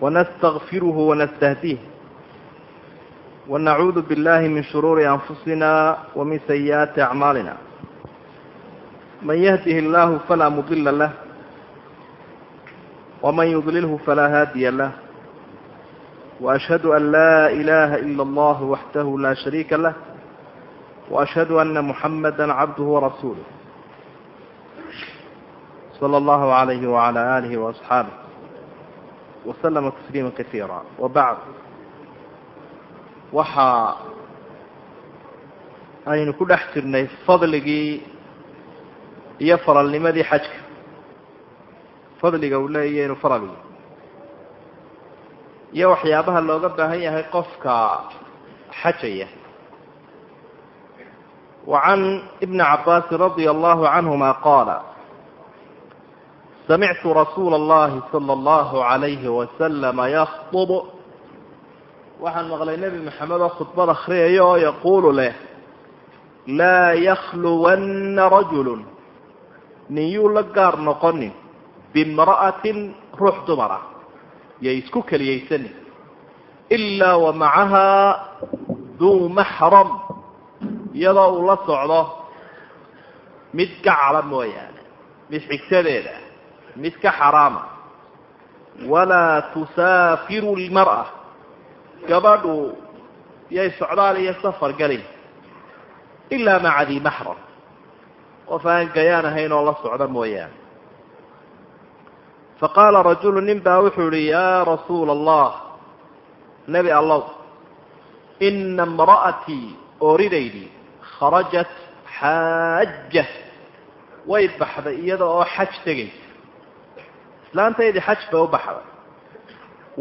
ونستغفره ونستهديه ونعوذ بالله من شرور أنفسنا ومن سيئات أعمالنا من يهده الله فلا مضل له ومن يضلله فلا هادي له وأشهد أن لا إله إلا الله وحده لا شريك له وأشهد أن محمدا عبده ورسوله صلى الله عليه وعلى آله وأصحابه وسلم تسليما كثيرا وبعد waxa aynu ku dhex jirnay fadligii iyo faralnimadii xajka fadliga uu leeyahy inuu faraliyo iyo waxyaabaha looga baahan yahay qofka xajaya وعن ابن عباس رضي الله عنهما قال samictu rasuula allahi sala allahu calayhi wasalama yakhtub waxaan maqlay nebi maxamed oo khudbad akhriyaya oo yaquulu leh laa yakhluwanna rajulun nin yuu la gaar noqonin biimra'atin ruux dumar ah yo isku keliyaysanin ilaa wa macahaa duu maxram iyadoo uu la socdo mid gacala mooyaane mid xigtadeeda mid ka xaraama. Walaa tusaafiru lmar'a. Gabadhu yay socdaal iyo safar gelin. Ilaa maca dii maxram qof aan gayaan ahayn oo la socda mooyaane. Faqaala rajulu nin baa wuxuu yihi yaa rasuula allah nebi allow ina imra'atii ooridaydii kharajat xaaja way baxday iyada oo xaj tegaysa islaantaydii xaj bay u baxday.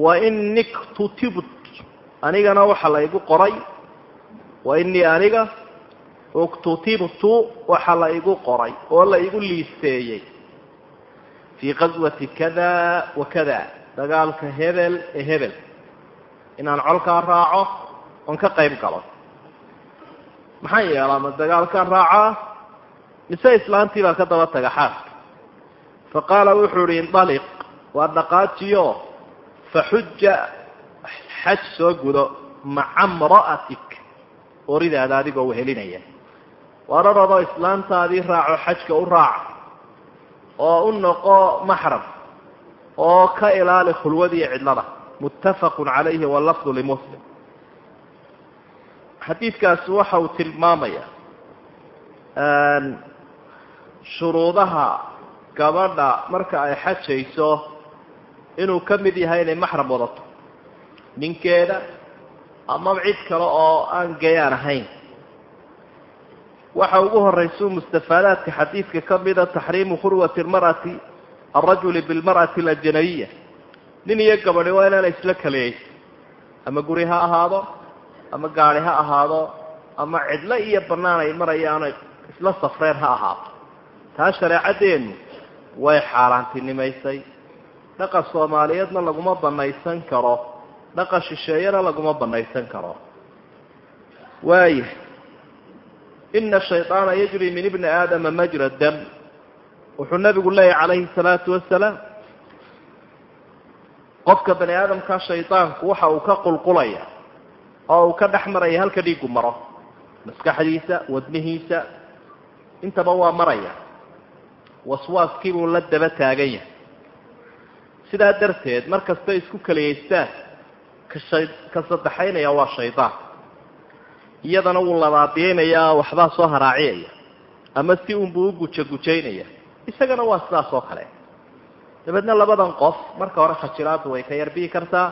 Wa ini ktutibt anigana waxaa la igu qoray. Wa inii aniga uktutibtu waxaa la igu qoray oo la igu liisteeyey. Fii qaswati kada wa kada dagaalka hebel ee hebel. Inaan colkaa raaco oon ka qayb galo. Maxaan yeelaa ma dagaalkaan raacaa mise islaantii baa ka daba taga xaaska fa qaala wuxuu ihi indaliq waa dhaqaajiyo faxuja xaj soo gudo maca mra'atik oridaada adigoo wehelinaya waararadoo islaantaadii raaco xajka u raac oo u noqo maxram oo ka ilaali khulwadiiyo cidlada muttafaqu calayhi walafdu limuslim xadiidkaasi waxa uu tilmaamaya shuruudaha gabadha marka ay xajayso inuu ka mid yahay inay maxram wadato. Ninkeeda amaba cid kale oo aan gayaan ahayn. Waxa ugu horaysa mustafaadaadka xadiidka ka mida taxriimu khurwati lmar'ati alrajuli bilmar'ati alajnabiya nin iyo gabadhi waa inaana isla kaliyaysa ama guri ha ahaado ama gaari ha ahaado ama cidlo iyo bannaan ay marayaano isla safreen ha ahaato taa shareecadeennu way xaaraantinimaysay. Dhaqa soomaaliyeedna laguma banaysan karo. Dhaqa shisheeyena laguma banaysan karo. Waaya ina shayطaana yajri min ibni aadama majra dam wuxuu nabigu leeyahy calayhi salaatu wasalaam qofka bani aadamka shaydaanku waxa uu ka qulqulaya oo uu ka dhex maraya halka dhiigu maro. Maskaxdiisa wadnihiisa intaba waa maraya waswaaskii buu la daba taagan yahay. Sidaa darteed mar kastay isku keliyaystaan ka saddexaynaya waa shaydaan iyadana wuu labaadiyeynayaa waxbaa soo haraaciyaya. Ama si unbuu u guja gujaynaya isagana waa sidaas oo kale. Dabeedna labadan qof marka hore khajiraadu way ka yarbiyi kartaa.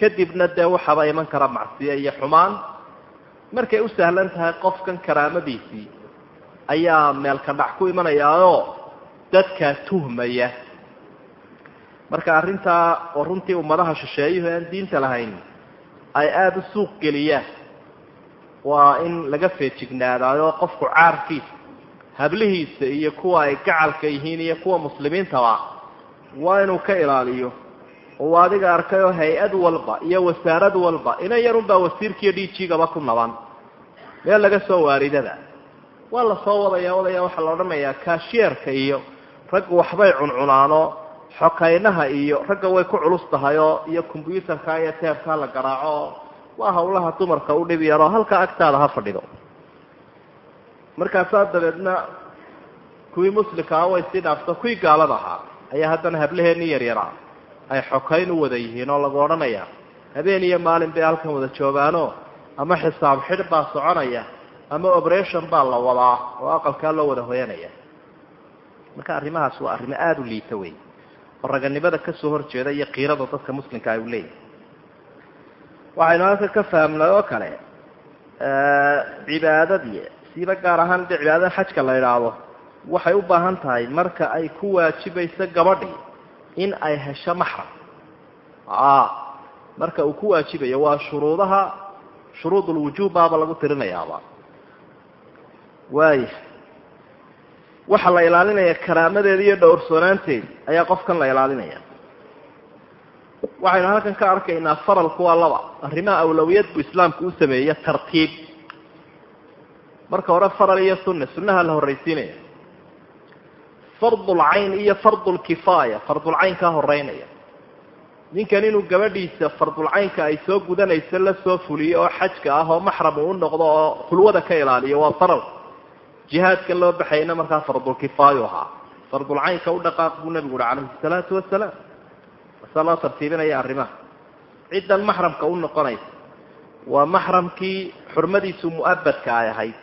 Kadibna dee waxaaba iman kara macsiyo iyo xumaan. Markay u sahlan tahay qofkan karaamadiisii ayaa meelka dhac ku imanayaoo dadkaa tuhmaya. Marka arrintaa oo runtii ummadaha shisheeyuhu aan diinta lahayn ay aada u suuq geliyaan waa in laga feejignaadaayoo qofku caarkiisa hablihiisa iyo kuwa ay gacalka yihiin iyo kuwa muslimiintaba waa inuu ka ilaaliyo. Oo adiga arkay oo hay'ad walba iyo wasaarad walba inan yarunbaa wasiirkiiyo dhiijigaba ku naban. Meel laga soo waaridada. Waa la soo wadaya wadaya waxaa la odhanayaa kaashyeerka iyo raggu waxbay cuncunaano xokaynaha iyo ragga way ku culus tahay oo iyo combyuutarka iyo teebkaa la garaaco waa hawlaha dumarka u dhib yaroo halkaa agtaada ha fadhido. Markaasaa dabeedna kuwii muslimkaa way sii dhaafto kuwii gaalada ahaa ayaa haddana hablaheenii yaryaraa ay xokayn u wada yihiin oo lagu odhanaya habeen iyo maalin bay halkan wada joogaano ama xisaab xidh baa soconaya ama operation baa la wadaa oo aqalkaa loo wada hoyanaya marka arrimahaas waa arrimo aada u liita wey oo raganimada ka soo horjeeda iyo kiirada dadka muslimka ay u leeyihiin waxaynu halka ka fahamnay oo kale cibaadadii siiba gaar ahaan de cibaadada xajka la idhaahdo waxay u baahan tahay marka ay ku waajibayso gabadhii in ay hesho maxram. Marka uu ku waajibayo waa shuruudaha shuruud ulwujuub baaba lagu tirinayaaba. Waaya waxaa la ilaalinaya karaamadeeda iyo dhowrsoonaanteeda ayaa qofkan la ilaalinaya. Waxaynu halkan ka arkaynaa faralku waa laba arrimaha awlawiyad buu islaamku u sameeye tartiib. Marka hore faral iyo sunne sunnaha la horraysiinaya. Fardulcayn iyo fardulkifaaya fardulcayn kaa horeynaya ninkan inuu gabadhiisa fardulcaynka ay soo gudanayso la soo fuliyo oo xajka ah oo maxram uu u noqdo oo khulwada ka ilaaliyo waa faral jihaadka loo baxayna markaa fardulkifaayo ahaa. Fardulcaynka u dhaqaaq buu nabigu uhi calayhi salaatu wasalaam masaa loo tartiibinaya arrimaha. Ciddan maxramka u noqonaysa. Waa maxramkii xurmadiisu mu'abadka ay ahayd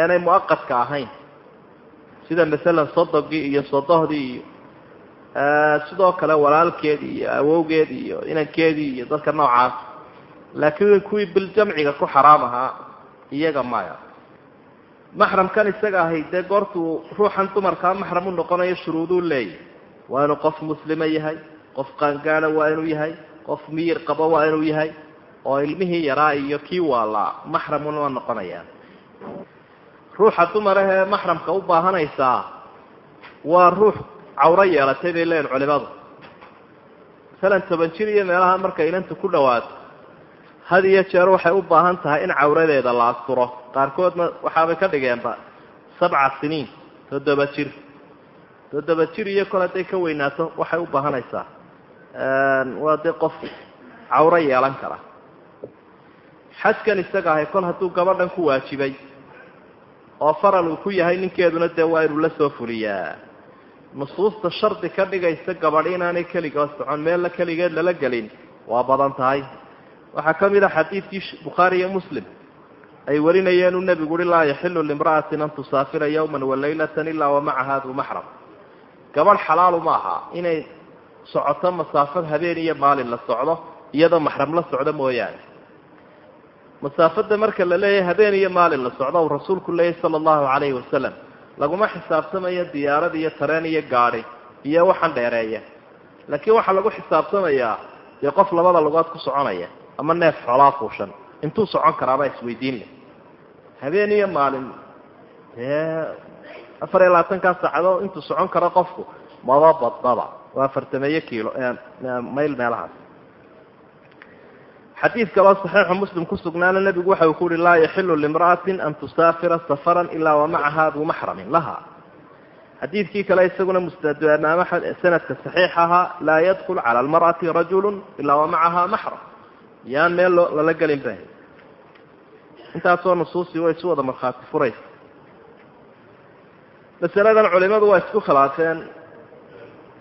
eenay mu'aqadka ahayn. Sida masalan sodogii iyo sodohdii iyo sidoo kale walaalkeedii iyo awowgeedii iyo inankeedii iyo dadka noocaas. Laakiin kuwii biljamciga ku xaraam ahaa iyaga maya maxramkan isaga ahay dee goortuu ruuxan dumarkaa maxram u noqonayo shuruuduu leeyahy waa inuu qof muslima yahay qof qaangaada waa inuu yahay qof miyir qabo waa inuu yahay oo ilmihii yaraa iyo kii waalaa maxramun waa noqonayaan. Ruuxa dumar ah ee maxramka u baahanaysaa waa ruux cawro yeelatay bay leeyihiin culimadu. Masalan toban jir iyo meelaha markay inanta ku dhawaato had iyo jeer waxay u baahan tahay in cawradeeda la asturo. Qaarkoodna waxaabay ka dhigeenba sabca siniin toddoba jir. Toddoba jir iyo kol hadday ka weynaato waxay u baahanaysaa. Waa dee qof cawro yeelan kara. Xajkan isaga ahay kol hadduu gabadhan ku waajibay oo faral uu ku yahay ninkeeduna dee waa inuu la soo fuliyaa. Nusuusta shardi ka dhigaysa gabadh inaanay keligood socon meella keligeed lala gelin waa badan tahay waxaa ka mid a xadiidkii bukhaari iyo muslim. Ay warinayeen uu nebigu uhi laa yaxilu limra'atin an tusaafira yawman walaylatan ilaa wamacaha duu maxram gabadh xalaalu ma aha inay socoto masaafad habeen iyo maalin la socdo iyadoo maxram la socdo mooyaane. Masaafada marka la leeyahay habeen iyo maalin la socdo uu rasuulku leeyahy sala allahu calayhi wasalam laguma xisaabtamayo diyaarad iyo tareen iyo gaadhi iyo waxaan dheereeya. Laakiin waxaa lagu xisaabtamayaa dee qof labada lugood ku soconaya ama neef xoolaa fuushan intuu socon karaabaa isweydiin leh. Habeen iyo maalin. Afar iyo labaatankaa saacadoo intuu socon karo qofku maba badbaba waa afartameeyo kiilo mayl meelahaas. Xadiid kaloo saxiixu muslim ku sugnaana nebigu waxa uu ku uhi laa yaxilu limra'atin an tusaafira safaran ilaa wamacaha duu maxramin. Laha. Xadiidkii kale isaguna mustadnaama sanadka saxiix ahaa laa yadkul cala almar'ati rajulu ilaa wamacaha maxram yaan meel loo lala gelin ba intaasoo nusuusii way isu wada markhaati furaysa. Masaladan culimadu waa isku khilaafeen.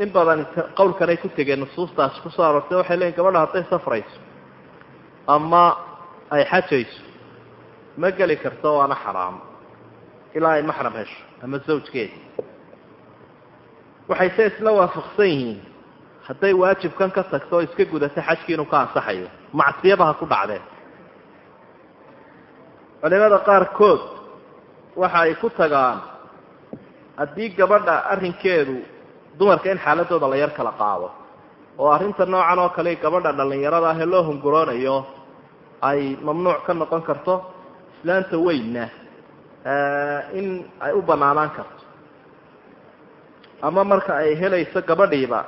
In badan qowlkanay ku tegeen nusuustaas ku soo aroortay waxay leeyiin gabadha hadday safrayso ama ay xajayso ma geli karto waana xaraam. Ilaa ay maxram hesho ama zawjkeeda waxay se isla waafaqsan yihiin hadday waajibkan ka tagto oo iska gudato xajkii inuu ka ansaxayo. Macsiyaba ha ku dhacdeen culimada qaarkood waxa ay ku tagaan haddii gabadha arrinkeedu dumarka in xaaladooda la yar kala qaado oo arrinta noocan oo kale gabadha dhallinyarada ah ee loo hunguroonayo ay mamnuuc ka noqon karto islaanta weynna in ay u banaanaan karto. Ama marka ay helayso gabadhiiba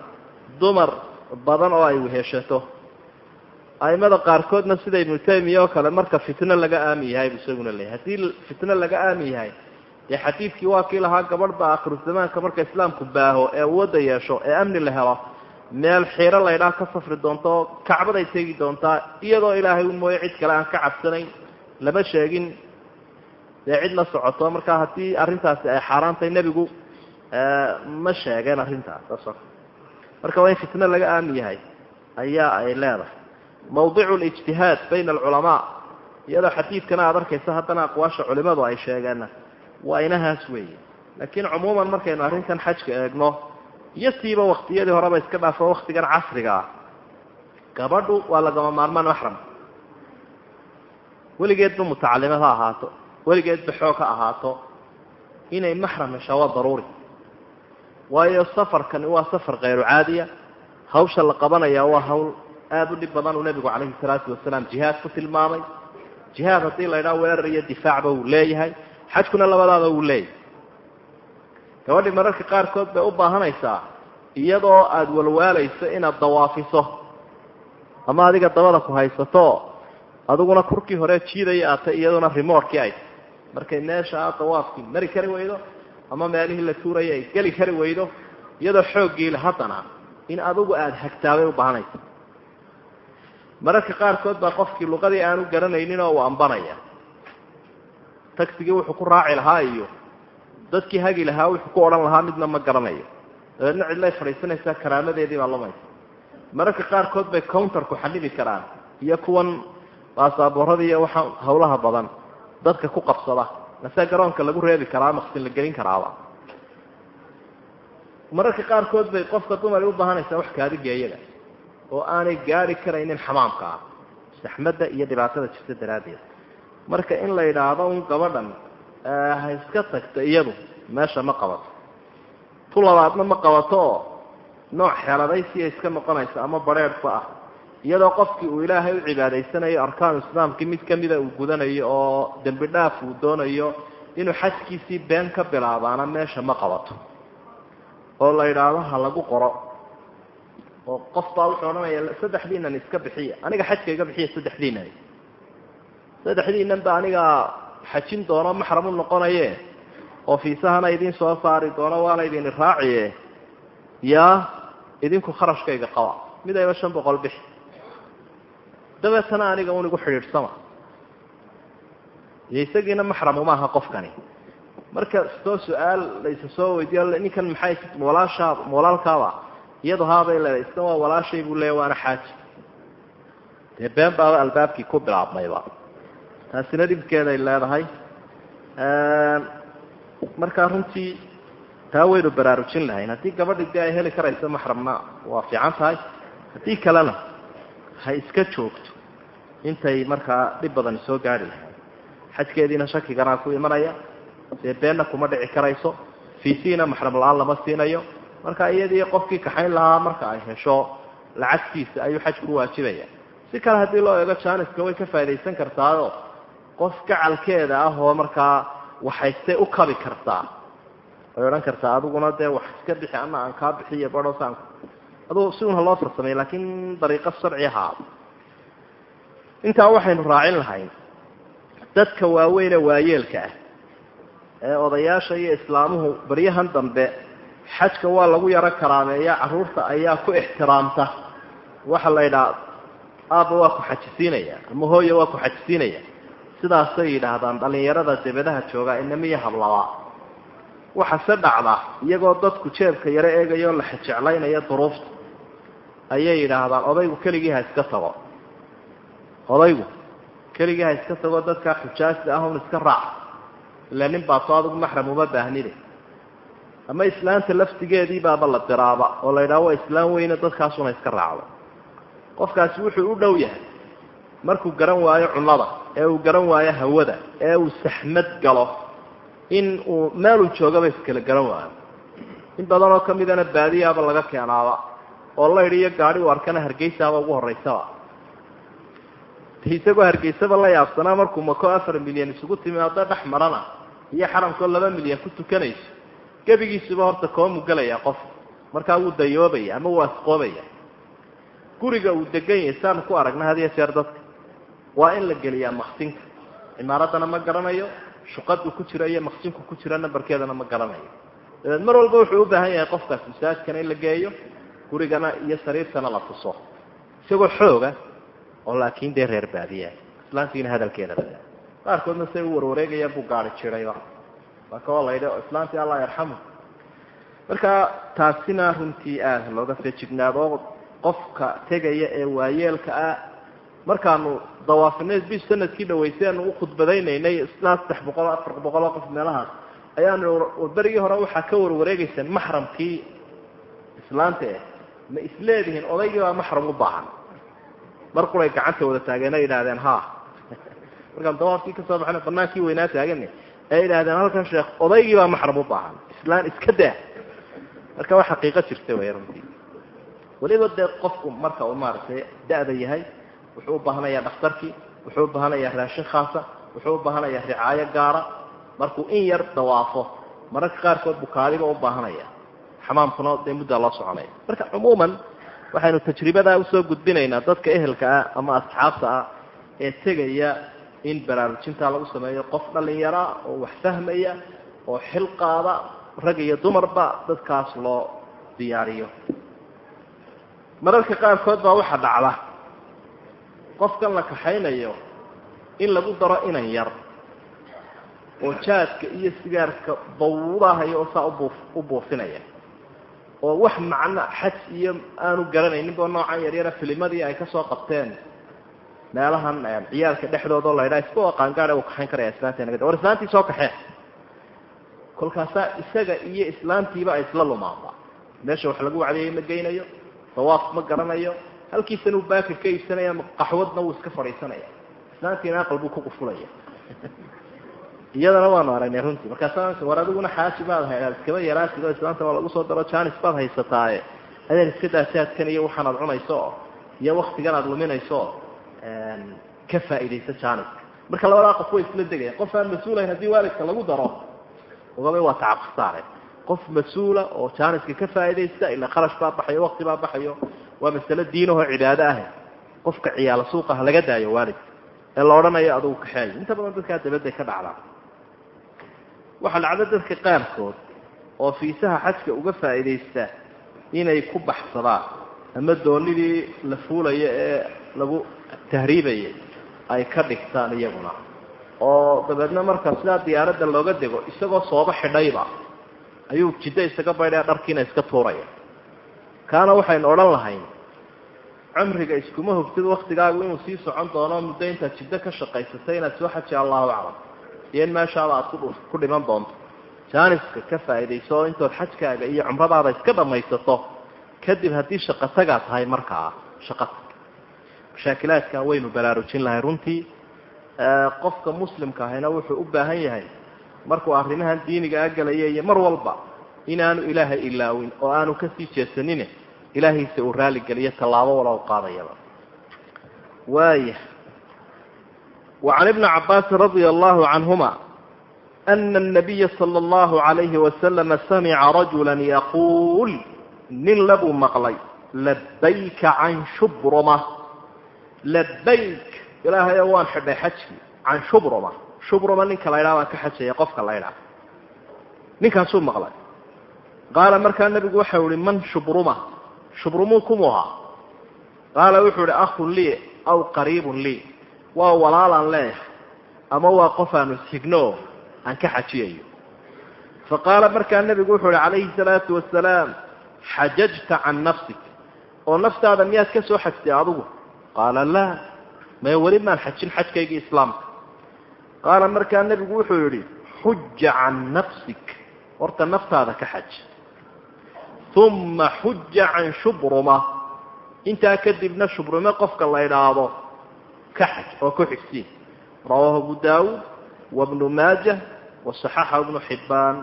dumar badan oo ay weheshato. Aimada qaarkoodna sida ibnu taymiya oo kale marka fitno laga aami yahay bu isaguna leeyahy haddii fitno laga aami yahay dee xadiidkii waa kii lahaa gabadh baa zamaanka marka islaamku baaho ee awoodda yeesho ee amni la helo meel xiiro laydhaa ka safri doonta oo kacbaday tegi doontaa iyadoo ilaahay u mooye cid kale aan ka cabsanayn lama sheegin. Dee cid la socoto markaa haddii arrintaasi ay xaaraantahay nebigu ma sheegeen arrintaas marka waa in fitno laga aamin yahay ayaa ay leedahay. Mawdicu lijtihaad bayna alculamaa iyadoo xadiidkana aada arkaysa haddana aqwaasha culimadu ay sheegeenna waa inahaas weeye. Laakiin cumuuman markaynu arrintan xajka eegno iyo siiba waktiyadii horeba iska dhaafo waktigan casriga ah gabadhu waa lagama maarmaan maxram weligeedba mutacalimad ha ahaato weligeedba xoog ha ahaato inay maxram heshaa waa daruuri waayo safarkani waa safar khayru caadiya. Hawsha la qabanaya waa hawl aada u dhib badan uu nebigu calayhi salaatu wasalaam jihaad ku tilmaamay. Jihaad haddii la ydhaha weerar iyo difaacba wuu leeyahay xajkuna labadaaba wuu leeyahay gabadhii mararka qaarkood bay u baahanaysaa iyadoo aada walwaalayso inaad dawaafiso. Ama adiga dabada ku haysato adiguna kurkii hore jiidaya aata iyaduna remotkii ay. Markay meesha aad dawaafkii mari kari weydo ama meelihii la tuuraya ay geli kari weydo iyadoo xooggiile haddana in adigu aada hagtaabay u baahanaysa mararka qaarkood baa qofkii luqadii aanu garanaynin oo uu ambanaya. Tagsigii wuxuu ku raaci lahaa iyo dadkii hagi lahaa wuxuu ku odhan lahaa midna ma garanayo. Dabeedna cidlay fadhiisanaysaa karaamadeedii baa lumaysa mararka qaarkood bay counterku xanibi karaan iyo kuwan baasaaboorada iyo waxa hawlaha badan dadka ku qabsada masaa garoonka lagu reebi karaa maqsin la gelin karaaba. Mararka qaarkood bay qofka dumari u baahanaysaa wax kaadigeeyada oo aanay gaari karaynin xamaamka ah saxmadda iyo dhibaatada jirta daraaddeed. Marka in la yidhaahdo un gabadhan ha iska tagta iyadu meesha ma qabato. Tu labaadna ma qabato oo nooc xeeladaysiya iska noqonaysa ama bareedhba ah iyadoo qofkii uu ilaahay u cibaadaysanayo arkaanu islaamkii mid kamida uu gudanayo oo dembi dhaaf uu doonayo inuu xajkiisii been ka bilaabaana meesha ma qabato. Oo la yidhaahdo ha lagu qoro. Oo qof baa wuxuu odhanaya saddexdiinan iska bixiya. Aniga xajka iga bixiya saddexdiinan saddexdiinan ba aniga xajin doono maxram u noqonaye oo fiisahana idin soo saari doono waana idin raaciye yaa idinku kharashkayga qaba. Mid ayba shan boqol bixi dabeetana aniga un igu xidhiidhsama iyo isagiina maxram uma aha qofkani. Marka soo su'aal laysa soo weydiiyo ninkan maxay walaashaa walaalkaaba? Iyadu haabay leedahay isna waa walaashay buu leeya waana xaaji. Dee been baaba albaabkii ku bilaabmayba. Taasina dhibkeeday leedahay. Markaa runtii taa waynu baraarujin lahayn. Haddii gabadhi dee ay heli karayso maxramna waa fiican tahay. Haddii kalena ha iska joogto. Intay markaa dhib badan soo gaari lahay xajkeediina shakiganaa ku imanaya dee beenna kuma dhici karayso fiisiina maxram la'aan lama siinayo. Marka iyadii qofkii kaxayn lahaa marka ay hesho lacagtiisa ayuu xajku waajibaya. Si kale haddii loo eego janiska way ka faa'idaysan kartaao qof gacalkeeda ah oo markaa waxaystay u kabi kartaa. Way odhan kartaa adiguna dee wax iska bixi ama aan kaa bixiyo badhosaan adugu si un ha loo farsamay laakiin dariiqo sharci ahaa intaa waxaynu raacin lahayn dadka waaweyne waayeelka ah ee odayaasha iyo islaamuhu baryahan dambe xajka waa lagu yaro karaameeya carruurta ayaa ku ixtiraamta. Waxa la yidhaha aabba waa ku xajisiinaya ama hooya waa ku xajisiinaya. Sidaasay yidhaahdaan dhallinyarada debadaha jooga inamiyo hablaba waxase dhacda iyagoo dadku jeebka yaro eegayo la xajeclaynaya duruufta ayay yidhaahdaan odaygu keligii ha iska tago odaygu keligii ha iska tago dadkaa xujaajta ah un iska raac. Ila nin baato adigu maxram uma baahnide. Ama islaanta laftigeedii baaba la diraaba oo la yidhaha waa islaam weyne dadkaasuna iska raacdo. Qofkaasi wuxuu u dhow yahay markuu garan waayo cunnada ee uu garan waayo hawada ee uu saxmad galo in uu meeluu joogaba iskala garan waayo. In badan oo kamidana baadiyaaba laga keenaaba oo laydh iyo gaadhi u arkana hargeysaaba ugu horraysaba isagoo hargeysaba la yaabsanaa markuu mako afar milyan isugu timaado dhex marana iyo xaramkoo laba milyan ku tukanayso gebigiisuba horta koomu gelaya qof markaa wuu dayoobaya ama wuu asqoobaya guriga uu degan yahay saanu ku aragna had iyo jeer dadka waa in la geliyaa maksinka cimaaraddana ma garanayo shuqadu ku jiro iyo maksinku ku jiro nambarkeedana ma garanayo. Dabeed mar walba wuxuu u baahan yahay qofkaas masaajkana in la geeyo gurigana iyo sariirtana la tuso. Isagoo xooga oo laakiin dee reer baadiya. Islaantiina hadalkeeda bada qaarkoodna say u buu gaari jirayba. Waa kao laydha islaantii allah yarxamu. Marka taasina runtii aada looga feejignaado qofka tegaya ee waayeelka ah markaanu dawaafinay bis sannadkii dhaweysay aanu u khudbadaynaynay ilaa saddex boqol afar boqoloo qof meelahaas ayaanu berigii hore waxaa ka warwareegeyseen maxramkii islaanta eh ma isleedihiin odaygii baa maxram u baahan. Mar quray gacanta wada taageen ay yidhahdeen ha markaan dawaafkii ka soo baxna banaankii weynaa taagana ay yidhahdeen halkan sheekh odaygii baa maxram u baahan. Islaan iska daa. Marka waa xaqiiqo jirta wey runtii. Weliba dee qofku marka uu maaragtay da-da yahay wuxuu u baahanayaa dhakhtarkii wuxuu u baahanayaa raashin khaasa wuxuu u baahanayaa ricaayo gaara. Markuu in yar dawaafo mararka qaarkood bukaadiba u baahanaya xamaamkuna dee muddaa loo soconaya marka cumuuman waxaynu tajribadaa u soo gudbinaynaa dadka ehelka ah ama asxaabta ah ee tegaya in baraarujintaa lagu sameeyo qof dhalinyara oo wax fahmaya oo xil qaada rag iyo dumarba dadkaas loo diyaariyo. Mararka qaarkood baa waxaa dhacda. Qofkan la kaxaynayo in lagu daro inan yar oo jaadka iyo sigaarka bawdahayo oo saa ubuu u buufinaya oo wax macno xaj iyo aanu garanaynin boo noocan yaryara filimadii ay ka soo qabteen. Meelahan ciyaalka dhexdooda oo la ydhaha isba qaangaad u kaxayn karaya islaanteena war islaantii soo kaxeen kolkaasaa isaga iyo islaantiiba ay isla lumaanba meesha wax lagu wacdiyay ma geynayo dawaaf ma garanayo halkiisana uu baakir ka iibsanaya qaxwadna wuu iska fadhiisanaya. Islaantiina aqal buu ku qufulaya iyadana waanu aragnay runtii. Markaasa war adiguna xaaji baad hay iskaba yaraatid oo islaanta waa lagu soo daro janis baad haysataaye. Adeen iska daasaadkan iyo waxaan aad cunayso iyo waktigan aad luminayso ka faa'iidaysa janiska marka labadaa qof way isla degaya qof aan mas'uulayn haddii waalidka lagu daro ogaba waa khasaare qof mas'uula oo janiska ka faa'iidaysta ilaa kharash baa baxayo wakti baa baxayo waa masale diinahoo cibaado ah. Qofka ciyaalo suuqaha laga daayo waalidka ee la odhanayo adugu kaxeeyo inta badan dadkaa dabadday ka dhacdaa waxaa dhacda dadka qaarkood oo fiisaha xajka uga faa'iidaysta inay ku baxsadaan ama doonidii la fuulayo ee lagu tahriibaya ay ka dhigtaan iyaguna. Oo dabeedna marka sidaa diyaaradda looga dego isagoo sooba xidhayba ayuu jiddo isaga baydhaya dharkiina iska tuuraya. Kaana waxaynu odhan lahayn cumriga iskuma hogtid waktigaagu inuu sii socon doono muddo intaad jiddo ka shaqaysatay inaad soo xaji allahu aclam iyo in meeshaada aad ku dhiman doonto. Jaaniska ka faa'iidayso oo intood xajkaaga iyo cumradaada iska dhammaysato kadib haddii shaqatagaa tahay markaa shaqata mashaakilaadka waynu baraarujin lahay runtii. Qofka muslimka ahayna wuxuu u baahan yahay markuu arrimahan diiniga agelaya iyo mar walba inaanu ilaahay ilaawin oo aanu ka sii jeesanin ilaahiisa uu raaligeliyo tallaabo wala qaadayaba. Waaya وعن ابن عباس رضي الله عنهما أن النبي صلى الله عليه وسلم سمع رجلا يقول nin labuu maqlay labayka can shubruma labayk ilaahayo waan xidhay xajkii can shubruma shubruma ninka la ydhaha waan ka xajaya qofka la ydhaha ninkaasuu maqlay qaala markaa nebigu waxau ihi man shubruma shubrumuu kumu ahaa qaala wuxuu ihi akhun lii aw qariibun lii waa walaalaan leeyahay ama waa qof aanu isxigno aan ka xajiyayo fa qaala markaa nebigu wuxuu ihi calayhi salaatu wasalaam xajajta can nafsik. Oo naftaada miyaad ka soo xajtay adigu? Qaala laa may weli maan xajin xajkaygii islaamka. Qaala markaa nebigu wuxuu yidhi xuja can nafsik horta naftaada ka xaj. Uma xuja can shubruma. Intaa kadibna shubrume qofka la idhaahdo ka xaj oo ku xigsiin rawaahu abu daawuud wabnu maajah wasaxaxa ibnu xibbaan